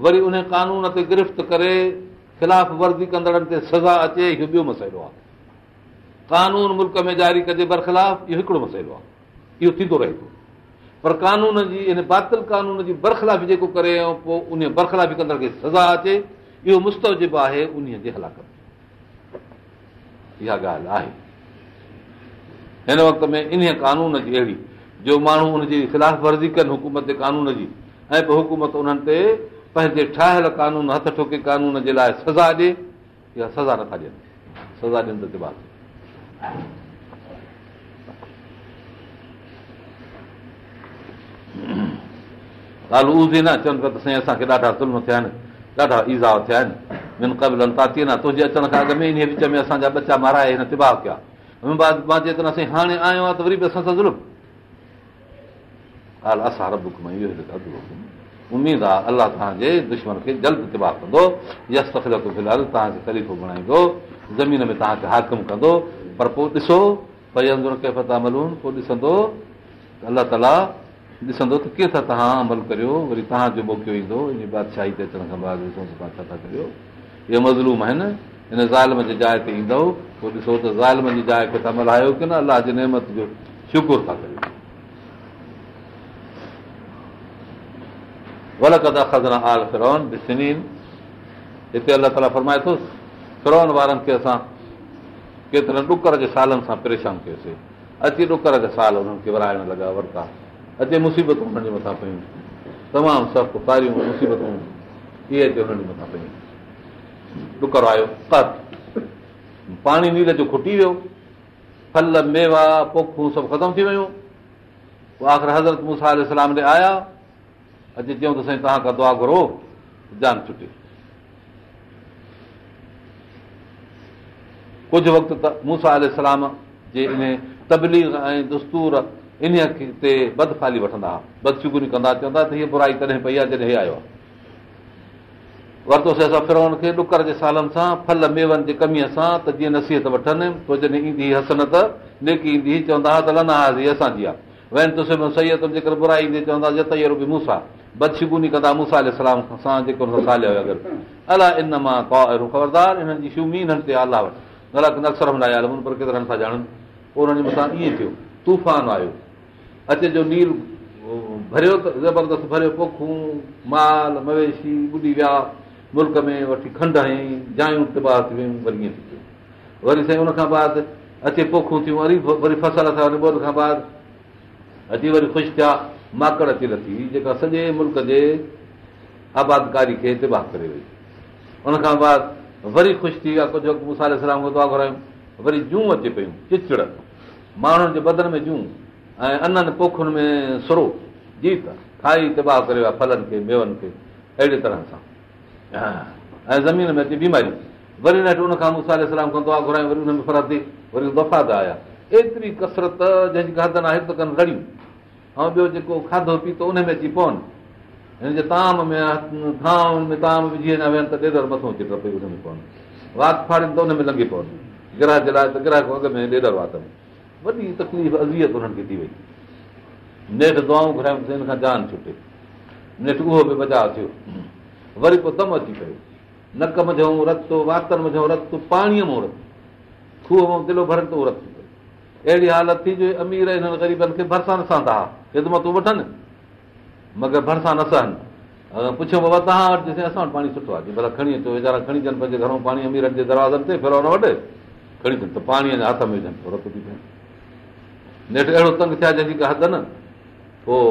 وري ان قانون تي گرفت ڪري خلاف ورزي ڪندڙن تي سزا اچي اهو ٻيو مسئلو آهي. قانون ملڪ ۾ جاري ڪجي برخلاف اهو هڪڙو مسئلو آهي. اهو ٿيندو رهي ٿو. پر قانون جي ان باطل قانون جي برخلافي جيڪو ڪري ۽ پوءِ ان برخلافي ڪندڙ کي سزا اچي اهو مستجب آهي ان جي هلاڪت اها ڳالهه آهي. هن وقت ۾ ان قانون جي اهڙي جو ماڻهو ان جي خلاف ورزي ڪن حڪومت جي قانون جي. ۽ پوءِ حڪومت انهن تي پنهنجي ٺاهيل قانون هٿ ٺوڪي قانون جي لاءِ سزا ڏئي اها سزا نٿا ڏين. سزا ڏين ڳالهه اهي نه چون پيا ته سائين اسان کي ڏاڍا ظلم ٿيا آهن ڏاڍا ايزا ٿيا آهن. تنهنجي اچڻ کان اڳ ۾ ان وچ ۾ اسان جا بچا مارائي هن تباهه ڪيا. مان چئي ته وري به اسان سان ظلم ڳالهه اسان رب اهو اميد آهي الله توهان جي دشمن کي جلد تباهه ڪندو يس تخليف في الحال توهان کي خليفو بڻائيندو زمين ۾ توهان کي حاڪم ڪندو پر پوءِ ڏسو ڀئي اندر ڪيفتا ملون پوءِ ڏسندو الله تالا ڏسندو ته ڪيئن ٿا توهان عمل ڪريو وري توهان جو موقعو ايندو ان بادشاهي تي اچڻ کان بعد ته ڇا ٿا ڪريو اهي مظلوم آهن هن ظالم جي جاءِ تي ايندو پوءِ ڏسو ته ظالم جي جاءِ کي توهان ملهايو ڪه نه الله جي نيمت جو شڪر ٿا ڪريو هتي الله تالا فرمائي ٿو فرون وارن کي اسان ڪيترن ڏڪر جي سالن سان پريشان ڪيوسين اچي ڏڪر جا سال هنن کي ورائڻ لڳا ورتا اچي مصيبتون هنن جي مٿان پيون تمام سخت ساريون مصيبتون اهي اچي آيو پاڻي نير جو کٽي ويو ڦل ميوا پوکون سڀ ختم ٿي ويون آخر حضرت موسيٰ سلام ڏي آيا اڄ چيون ته سائين توهان کان دعا گهرو جان ڇٽي ڪجهه وقت ته موسيٰ سلام جي ان تبليگ ۽ دستور ان تي بدفالي وٺندا هئا. بدشگني ڪندا چوندا ته هيءَ برائي تڏهن پئي آهي جڏهن هي آيو آهي. ورتوسين اسان فرون کي ڏڪر جي سالن سان ڦل ميون جي ڪميءَ سان ته جيئن نصيحت وٺن پوءِ جڏهن ايندي هسنت نيڪي ايندي چوندا هئا ته لنا هازي اسان جي آهي. وين تسي صحيح جيڪر برائي ايندي چوندا جترو به مون سان بدشگني ڪندا مون سان سلام سان جيڪو الله ان مان خبردار هنن جي شمي هنن تي الله وٽ. اڪثر هلايا پر ڪيترن ٿا ڄاڻن. پوءِ هنن مٿان ائين ٿيو طوفان آيو. اچي جو نيل ڀريو ته زبردست ڀريو پوکون مال مويشي ٻڏي ويا. ملڪ ۾ وٺي کنڊ هيئين جايون تباهه ٿي ويون وري ائين ٿي پيو. وري سائين ان کان بعد اچي پوکون ٿيون وري وري فصل ٿيا وري کان بعد. اچي وري خوش ٿيا ماڪڙ اچي لٿي جيڪا سڄي ملڪ جي آبادڪاري کي تباهه ڪري وئي. ان کان بعد وري خوش ٿي ويا ڪجهه مسالي سلام کي دعا گهرايون وري جون اچي پيون چچڙ. ماڻهن جي بدن ۾ جون ۽ انن پوکن ۾ سرو جيت کائي تباهه ڪري ويا ڦلن کي ميون کي اهڙي طرح سان. ۽ زمين ۾ اچي بيماري وري نه ان کان مسالي سلام کان دعا گهرايون وري هن ۾ فرت ٿي وري دفاد آيا. ايتري ڪسرت جنهن جي کاڌن آهي هڪ ڪن لڙيون ۽ ٻيو جيڪو کاڌو پيتو ان ۾ اچي پون. هن جي طعام ۾ ٿام ۾ طعام وجهي اڃا ويهن ته ڏيڍ مٿو ۾ پون. وات فاڙن ته ان ۾ لنگهي پون. جي لاءِ ته گراهڪ اڳ ۾ ڏيڍ وات ۾. وڏي تڪليف اذيت ٿي وئي. نيٺ دعائون گهرايون ته هن کان جان ڇٽي. نيٺ اهو به بچاءُ ٿيو. وري پوءِ دم اچي پيو. نڪ مجهون رتو واتن مجهون رت پاڻيءَ مان رت کوهه مان دلو ڀرن ته اهو پيو. اهڙي حالت ٿي جو امير هنن غريبن کي ڀرسان سهندا هئا خدمتون وٺن مگر ڀرسان نه سهن. پڇيو بابا توهان وٽ ڏسي اسان وٽ پاڻي سٺو آهي ڀلا کڻي اچو ويچارا کڻي اچن پنهنجي گهرو پاڻي اميرن جي دروازن تي فرو نه وٽ کڻي اچن ته پاڻيءَ جي هٿ ۾ وجهن رت ٿي پيو نيٺ اهڙو تنگ ٿيا جنهن جي ڪا حد نه پوءِ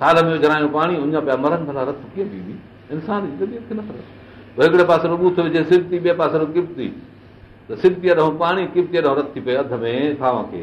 ٿال ۾ وجهرايون پاڻي ان پيا مرن ڀلا رت ڪيئن بيبي انسان جي طبيعت کي نه پوءِ هڪڙي پاسي ٻوٿ وجهي سرتي ٻئي پاسي ڪپتي ته سرتيءَ ڏانهن پاڻي ڪپتيءَ ڏانهن رت ٿي پئي اڌ ۾ ٿاو کي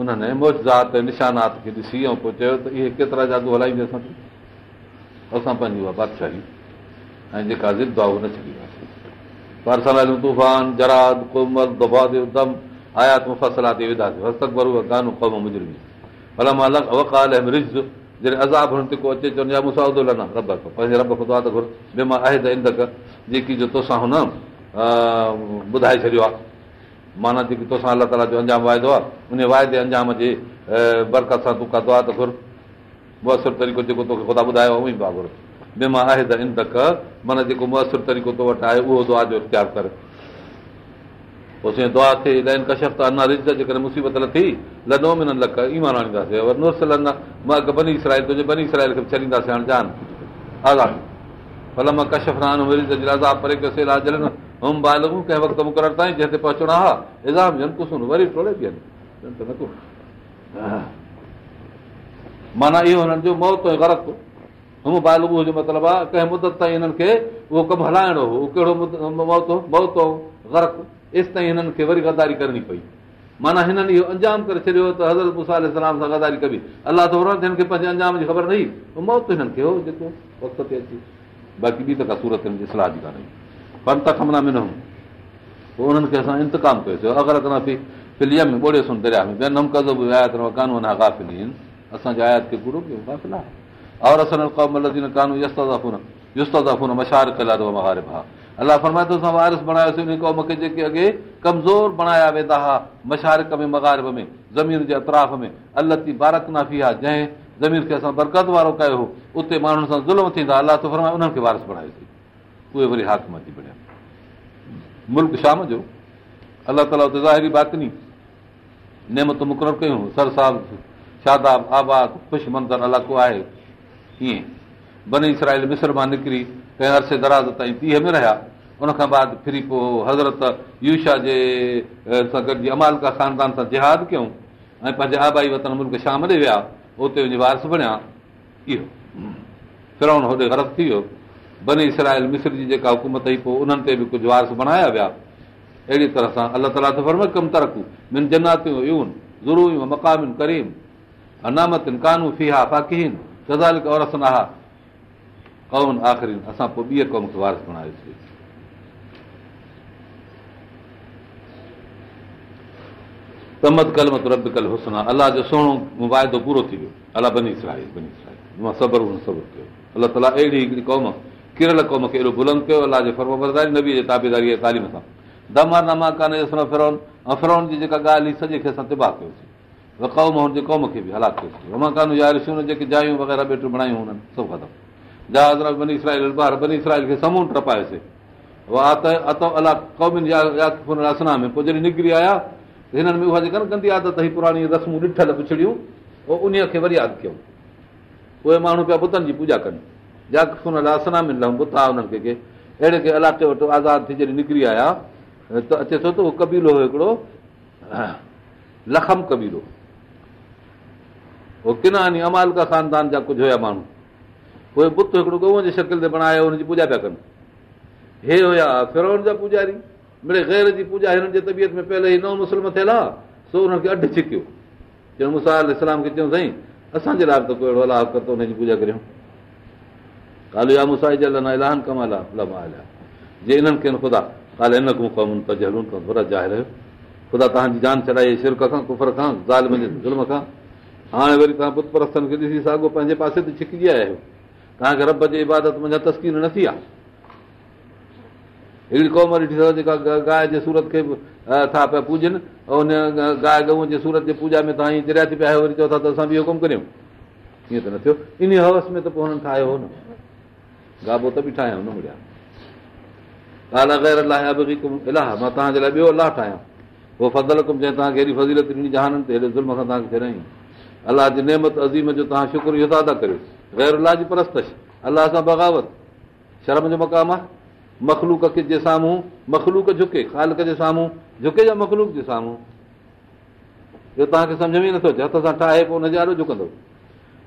انهن موجات نشانات کي ڏسي ۽ پوءِ چيو ته اهي ڪيترا جادو هلائيندي اسان اسان پنهنجي اها بادشاهي ۽ جيڪا ضد آهي اها نه ڇڏينداسين پر طوفان جراد ڪومل دم آيات مفسلاتي وڌاسين ڪانو قوم مجرمي. ڀلا مان وڪال رز جڏهن عذاب هن تي ڪو اچي چون مسائدو لنا رب پنهنجي رب کان دعا ته گهر بي مان آهي ته اندڪ جيڪي جو تو سان هن ٻڌائي ڇڏيو آهي معنيٰ جيڪي تو سان الله تالا جو انجام واعدو آهي. ان وائدي انجام جي برڪت سان تون ڪا دعا ته گهر. مؤثر طريقو جيڪو توکي خدا ٻڌايو اهو ئي به گهر بي مان آهي ته اندڪ معنيٰ جيڪو مؤثر طريقو تو وٽ آهي اهو دعا جو اختيار ڪر. پوءِ دعا ٿئي لين ڪشف ته اڃا رز جيڪڏهن مصيبت لٿي لڏو ۾ نه لڪ ايمان آڻينداسين. مان بني اسرائل تنهنجي بني اسرائل کي ڇڏينداسين هاڻي جان. آزاد ڀلا مان ڪشف نه پري ڪيوسين هوم بالو ڪنهن وقت مقرر تائين جنهن تي پهچڻو آهي ازام ڄن ڪجهه وري ٽوڙي ٿين معنيٰ اهو هنن جو موت ۽ غرت هم بالو جو مطلب آهي ڪنهن مدت تائين هنن کي اهو ڪم هلائڻو هو ڪهڙو موت هو موت ايس تائين هنن کي وري گداري ڪرڻي پئي. معنيٰ هنن اهو انجام ڪري ڇڏيو ته حضرت گداري ڪبي. الله ته هنن کي پنهنجي انجام جي خبر نه هئي موت هنن کي هو جيڪو وقت تي اچي. ٻي ته ڪا سورت هن ته کمنا ۾ نه پوءِ انهن کي اسان انتڪام ڪيوسين اگر ڪنا پئي فليم ۾ ٻوڙيوسين دريا ۾ آيات قانون آهي گافلي آهن اسان جي آيات کي پورو ڪيو آهي قانون مغارب ها الله فرمائي ٿو اسان وارث بڻايوسين ان قوم کي جيڪي اڳي ڪمزور بڻايا ويندا هئا مشارڪ ۾ مگارب ۾ زمين جي اطراف ۾ التي بارڪ نافي آهي جنهن زمين کي اسان برڪت وارو ڪيو هو اتي ماڻهن سان ظلم ٿيندا الله ته فرمائي انهن کي وارث بڻايوسين اهي وري حاڪم ٿي بڻيا. ملڪ شام جو الله تالا اتي ظاهري باطني نيمت مقرر ڪيون سرساب شاداب آباد خوش منظر علائقو آهي. ائين بني اسرائل مسر مان نڪري ڪنهن عرصي دراز تائين تيهه ۾ رهيا. ان کان بعد ڦري پوءِ حضرت يوشا جي سان گڏجي امالڪا خاندان سان جهاد ڪيون. ۽ پنهنجي آبائي وطن ملڪ شام ڏي ويا. اتي وڃي وارث بڻيا. اهو. فرون هوڏي غرب ٿي ويو بني اسرائل مسر جي جيڪا حڪومت به ڪجهه وارث بڻايا ويا. اهڙي طرح سان الله تالا ته ڪم ترڪون من جناتيون يون ضرور مقامن ڪريم انامتن ڪانو في ها فاقين گزال اور ها ڪون آخري اسان پوءِ ٻيءَ قوم کي وارث بڻايوسين. الله جو ڪرل قوم کي ايڏو بلند ڪيو الله جي فرمبرداري نبي جي تابيداري تعليم سان. دما فرون. جي جيڪا ڳالهه هئي سڄي کي اسان تباهه ڪيوسين قوم کي به هلاڪ ڪيوسين رما ڪانو يار جيڪي جايون وغيره بيٽيون بڻايون هنن سڀ ختم. جهاز بني اسرائل ٻار بني اسرائل کي سموهه ٽپايوسين. ۾ پوءِ جڏهن نڪري آيا هنن ۾ اها جيڪا گندي عادت پراڻي رسمون ڏٺل پڇڙيون پوءِ ان کي وري ياد ڪيون اهي ماڻهو پيا بتن جي پوڄا ڪن اهڙي ڪي علائقي وٽ آزاد ٿي جڏهن نڪري آيا ته اچي ٿو ته اهو ڪبيلو هڪڙو لکم ڪبيلو اهو ڪناني امالڪا خاندان جا ڪجهه هئا ماڻهو اهي بت هڪڙو جي شڪل تي بڻايو هن جي پوڄا پيا ڪن هي هئا فرون جا پوڄاري مڙي غير جي پوڄا هنن جي طبيعت ۾ پهلي ئي نئون مسلم ٿيل آهي سو هنن کي اڄ ڇڪيو ڄڻ مسا کي چيون سائين اسان جي لاءِ ته ڪوئي اهڙو الله ڪر ته هن جي پوڄا ڪريون جي جي توهان جي جان چڙهائي شرڪ کان هاڻي وري پت ڏسي ساڳيو پنهنجي پاسي تي ڇڪجي آيا آهيو توهان کي رب جي عبادت منهنجا تسڪير نه ٿي آهي هڪڙي قوم ڏٺي اٿو جيڪا گانءِ جي سورت کي ٿا پيا هن گانءِ گئون جي سورت جي پوڄا ۾ توهان چريا ٿي پيا وري چئو ٿا ته اسان به اهو ڪم ڪريون ائين ته نه ٿيو ان هوس ۾ ته پوءِ هنن ٺاهيو هو نه گابو ته به ٺاهيان نه مڙيا ڳالهه غير الله الاهه مان توهان جي لاءِ ٻيو الله ٺاهيان پوءِ فضل ڪم جنهن توهان کي هيڏي فضيلت ڏني جهانن تي هيڏي ظلم کان توهان کي ڦيرائي الله جي نيمت عظيم جو توهان شڪر اهو ٿا ڪريو غير الله جي پرستش الله سان بغاوت شرم جو مقام آهي مکلوڪ جي سامهون مکلوڪ جهڪي خالڪ جي سامهون جهڪي يا مکلوڪ جي سامهون اهو توهان کي سمجهه ۾ ئي نٿو اچي هٿ سان ٺاهي پوءِ هن جي ڏاڍو جهڪندو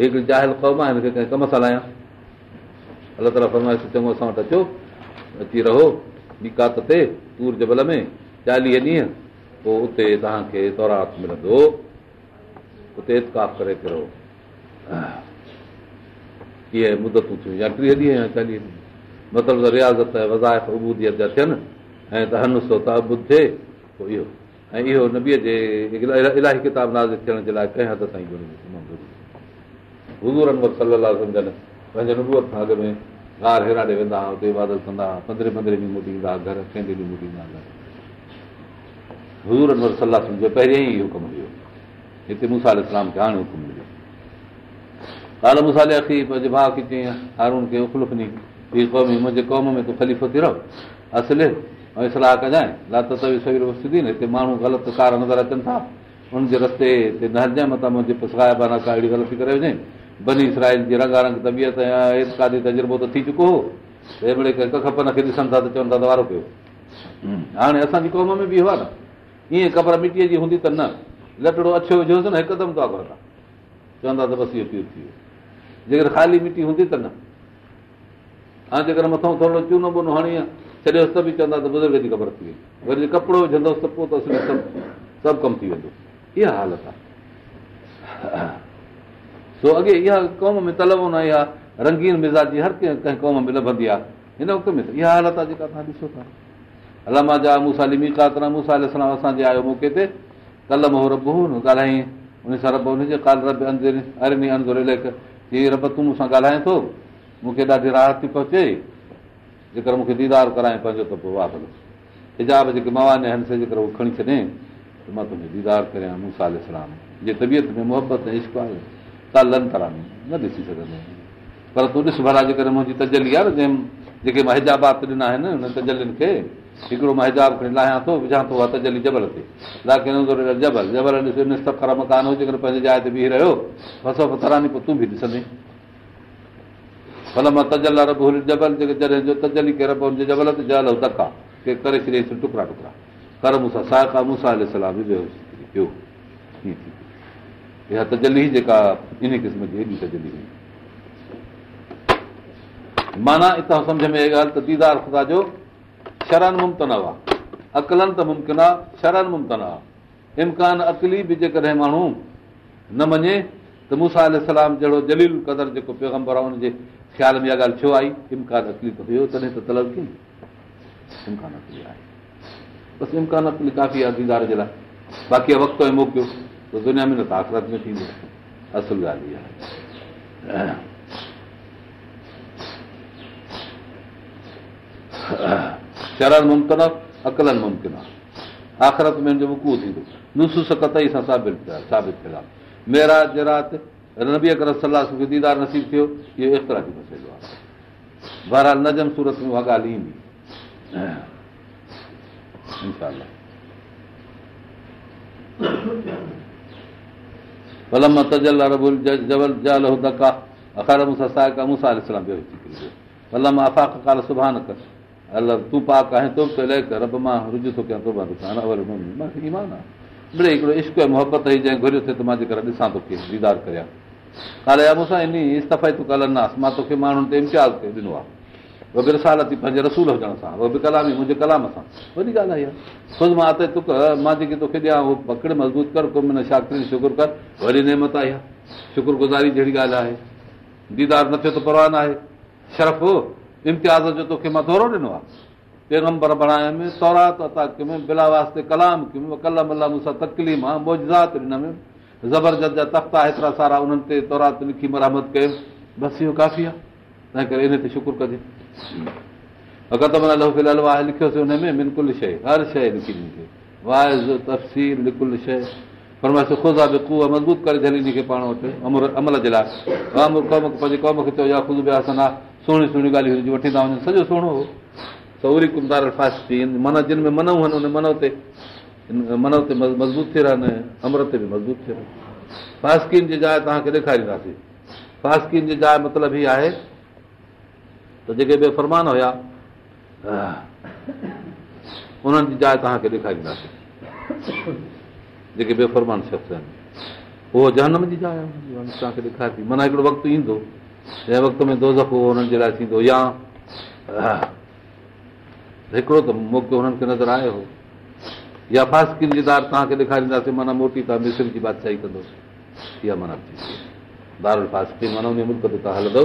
هڪڙي جاهل قوم آهي ڪنهن ڪم سان لاهيان. الله تالا فرمائش چڱو اسان وٽ اچو اچي رهو بيڪات تي تور جبل ۾ چاليهه ڏينهن پوءِ اتي توهان کي تورات ملندو. اتڪاف ڪري يا ٽيهه ڏينهن مطلب ته ريازت وزائف ابوديت جا ٿين ۽ ته اهو. نبيءَ جي الاهي ڪتاب ناز ٿيڻ جي لاءِ ڪنهن حد حضور انور صلاح سمجهن پنهنجي نبوئت کان اڳ ۾ ٻار هيرا ڏي ويندا هئا عبادت ڪندا هئا پندرهين پندرهين ڏينهن موٽي ايندا هئا گهر ڪنهن ڏينهن موٽي ايندا هئا حضور انور صلاح سمجهو پهريون ئي اهو ڪم هيو هتي مونسال اسلام کي هاڻي حڪم مليو ڪال مونسالي اکي پنهنجي ڀاءُ کي چئي هارون کي منهنجي قوم ۾ تون خليفو ٿي رهو اصلي ۽ صلاح ڪجانءِ لات نه هتي ماڻهو غلط ڪار نظر اچن ٿا ان جي رستي تي نه هلجانءِ مٿان منهنجي ساهبانا ڪا اهڙي غلطي ڪري وڃي بني اسرائل جي رنگارنگ طبيعت ۽ ايتڪادي تجربو ته ٿي چڪو هو. کي ڏسن ٿا ته چون ٿا ته وارو ڪيو هاڻي اسان جي قوم ۾ به اهو آهي نه. ائين خبر مٽيءَ جي هوندي ته نه. لٽڙو اڇو وجهوس نه هڪدم ٿا. گهرندا چوندا ته بس اهو پيو ٿي ويو. جيڪر خالي مٽي هوندي ته نه. هاڻي جيڪر مٿان ٿورو چونو وونو هڻي ڇڏيوس ته به چوندا ته بزرگ جي خبر ٿي وئي. وري ڪپڙو وجهندوس ته پوءِ ته سڀ سڀ ڪم ٿي ويندو. اها حالت آهي سو اڳي اها قوم ۾ تلبو نه اها رنگين مزاجي هر ڪنهن ڪنهن قوم ۾ لڀندي آهي. هن وقت ۾ اها حالت آهي جيڪا توهان ڏسو ٿا. الاما جا موسالي ميڪات موسال اسان جي آيو موقعي تي رب هو نه ڳالهائي. ان سان رب هن جي ڪال رب اري اندر ليک ڪه رب تون مون سان ڳالهائي ٿو. مون کي ڏاڍي راحت ٿي پهچي. جيڪر مون کي ديدار ڪرائي پنهنجو ته پوءِ واهه هجاب جيڪي مواني آهن سي جيڪر اهو کڻي ڇڏي ته مان تنهنجو ديدار ڪريان مون سان اسلام جي. طبيعت ۾ محبت ۽ عشق آهي ٿا لن ڪراني نه ڏسي سگهندو. پر تون ڏس ڀلا جيڪر منهنجي تجلي آهي نه جنهن جيڪي مان هجابات ڏنا آهن هن تجلين کي هڪڙو مان هجاب کڻي لاهيان ٿو وجهان ٿو تجلي جبل تي. جبل جبل ڏس مڪان هو جيڪر پنهنجي جاءِ تي بيهه رهيو فسو تراني پوءِ تون به ڏسندي. ڀلا مان تجل رب جبل جيڪي جڏهن جو تجلي ڪي رب هن جي جبل تي جل ڌڪا ڪي ڪري ڇڏيئينس ٽڪڙا ٽڪڙا ڪر مون سان سائڪا مون سان صلاح به پيو اها تجلي جيڪا ان قسم جي هيڏي تجلي هئي. معنيٰ هتان سمجهه ۾ ڳالهه ته ديدار خدا جو شرن ممتن آهي اڪلن ته ممڪن آهي شرن ممتن آهي امڪان اڪلي به جيڪڏهن ماڻهو نه مڃي ته موسيٰ سلام جهڙو جليل قدر جيڪو پيگمبر آهي هن جي خيال ۾ اها ڳالهه ڇو آئي؟ امڪان اڪلي ته هيو تڏهن ته طلب ڪه امڪان اڪلي آهي. بس امڪان اڪلي ڪافي آهي ديدار جي لاءِ. باقي وقت ۽ موڪليو دنيا ۾ نه ته آخرت ۾ ٿيندو اصل اها آهي شرڻ ممڪن آهي آخرت ۾ وڪو ٿيندو ثابت ٿيل جي نصيب ٿيو اهو اختلافي مسئلو آهي بهرحال نجم سورت ۾ اها ڳالهه ايندي سڀاڻي پاڪ رب مان رج ٿو ڪيان هڪڙو عشق ۽ محبت ئي جنهن گهريو ٿئي ته مان جيڪر ڏسان توکي ديدار ڪريان ڪالي يا مون سان ڪلنداسين مان توکي ماڻهن تي ڪيو ڏنو آهي به رسال ٿي پنهنجي رسول هجڻ سان اهو به ڪلامي منهنجي ڪلام سان. وڏي ڳالهه آهي خود مان تڪ مان جيڪي توکي ڏيان اهو پڪڙ مضبوط ڪر ڪو معنيٰ شاڪري شڪر ڪر. وري نيمت آئي آهي شڪرگزاري جهڙي ڳالهه آهي. ديدار نه ٿيو ته پرواهه نه آهي. شرف امتياز جو توکي مان ٿورو ڏنو آهي. ڪيم بلا واسطي ڪلام ڪيم قلم تڪليم آهي موجات ڏنم زبردست جا تختا هيترا سارا انهن تي تورات لکي مرهمت ڪيم بس اهو ڪافي آهي. تنهن ڪري ان تي شڪر ڪجي معنيٰ واهه لکيوسين هن ۾ بلڪل شيءِ هر شيءِ لکي ڏني واهه تفصيل شيءِ پر مضبوط ڪري پاڻ وٽ امر عمل جي لاءِ قوم پنهنجي قوم کي چيو يا خود به آسن آهي سهڻي سهڻي ڳالهيون وٺي ٿا وڃن سڄو سهڻو هو سوري ڪمدار ڦاسي معنيٰ جن ۾ منو آهن ان منو تي منو تي مضبوط ٿي رهن امر تي به مضبوط ٿي رهن فاسڪين جي جاءِ توهان کي ڏيکارينداسين فاسڪين جي جاءِ مطلب هيءَ آهي ته جيڪي ٻئي فرمان هئا انهن جي جاءِ توهان کي ڏيکارينداسين جيڪي بيفرمان شخص آهن اهو جنم جي جاءِ توهان کي ڏيکاري ٿي معنيٰ هڪڙو وقت ايندو جنهن وقت ۾ دو دفعو هنن جي لاءِ ٿيندو يا هڪڙو ته موقعو هنن کي نظر آيو هو يا فاسڪن جي دار توهان کي ڏيکارينداسين معنيٰ موٽي توهان مسر جي بادشاهي ڪندو اها معنيٰ دار فاسڪن معنيٰ ان ملڪ تي توهان هلندو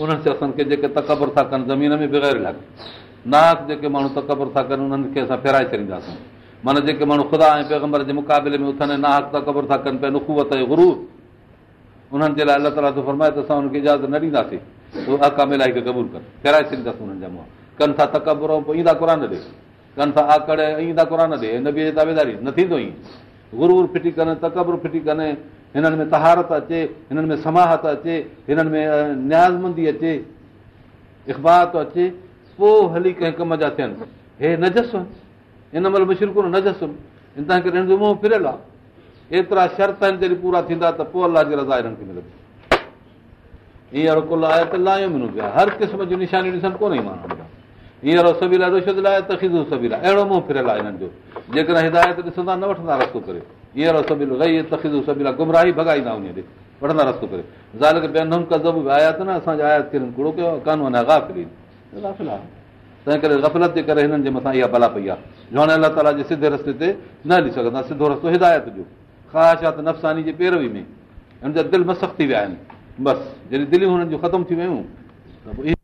انهن شخصن کي جيڪي تڪبر ٿا ڪن زمين ۾ بغير لڳ ناڪ جيڪي ماڻهو تڪبر ٿا ڪن انهن کي اسان ڦيرائي ڇڏينداسين. معنيٰ جيڪي ماڻهو خدا ۽ پيگمبر جي مقابلي ۾ اٿن ناهڪ تڪبر ٿا ڪن پيا نکووت جو گرو انهن جي لاءِ الله تالا ٿو فرمائي ته اسان هن کي اجازت نه ڏينداسين. اهي اڪا ملائي کي قبول ڪن. ڦيرائي ڇڏينداسين هنن جا ڪن ٿا تڪبر ۽ پوءِ ايندا قر ڏي. ڪن ٿا آڪڙ ايندا قر ڏي. هن به داويداري نه ٿيندو ئي گرور ڦٽي ڪن تڪبر ڦٽي ڪن هنن ۾ طهارت اچي هنن ۾ سماهت اچي هنن ۾ نيازمندي اچي اخبار ٿو اچي پوءِ هلي ڪنهن ڪم جا ٿين. هي نجس هن مهل مشرڪ نجس توهان کي هنن جو منهن فريل آهي. ايترا شرط آهن جڏهن پورا ٿيندا ته پوءِ الله جي رضا هنن کي ملندي. هينئر ڪل آهي ته لايون ملون پيا هر قسم جون نشانيون ڏسن ڪونه ئي ماڻهو هينئر سڀي لاءِ رشد لاءِ ته کزو سڀي لاءِ اهڙو منهن فريل آهي هنن جو. جيڪڏهن هدايت ڏسندا نه وٺندا رستو ڪري هينئر سڀي رهي تکزو سڀي گمراهي ڀڳائيندا ان تي وٺندا رستو ڪري زال کي ٻين ڪزب به آيا ته نه اسان جي آيات کي ڪوڙو ڪيو ڪانه وڃان گافل آهي تنهن ڪري گفلت جي ڪري هنن جي مٿان اها ڀلا پئي آهي جو هاڻي الله تالا جي سڌي رستي تي نه هلي سگهندا سڌو رستو هدايت جو خواهشات نفساني جي پيروي ۾ هن جا دل مسخ ٿي ويا آهن بس جڏهن دليون هنن جون ختم ٿي ويون ته پوءِ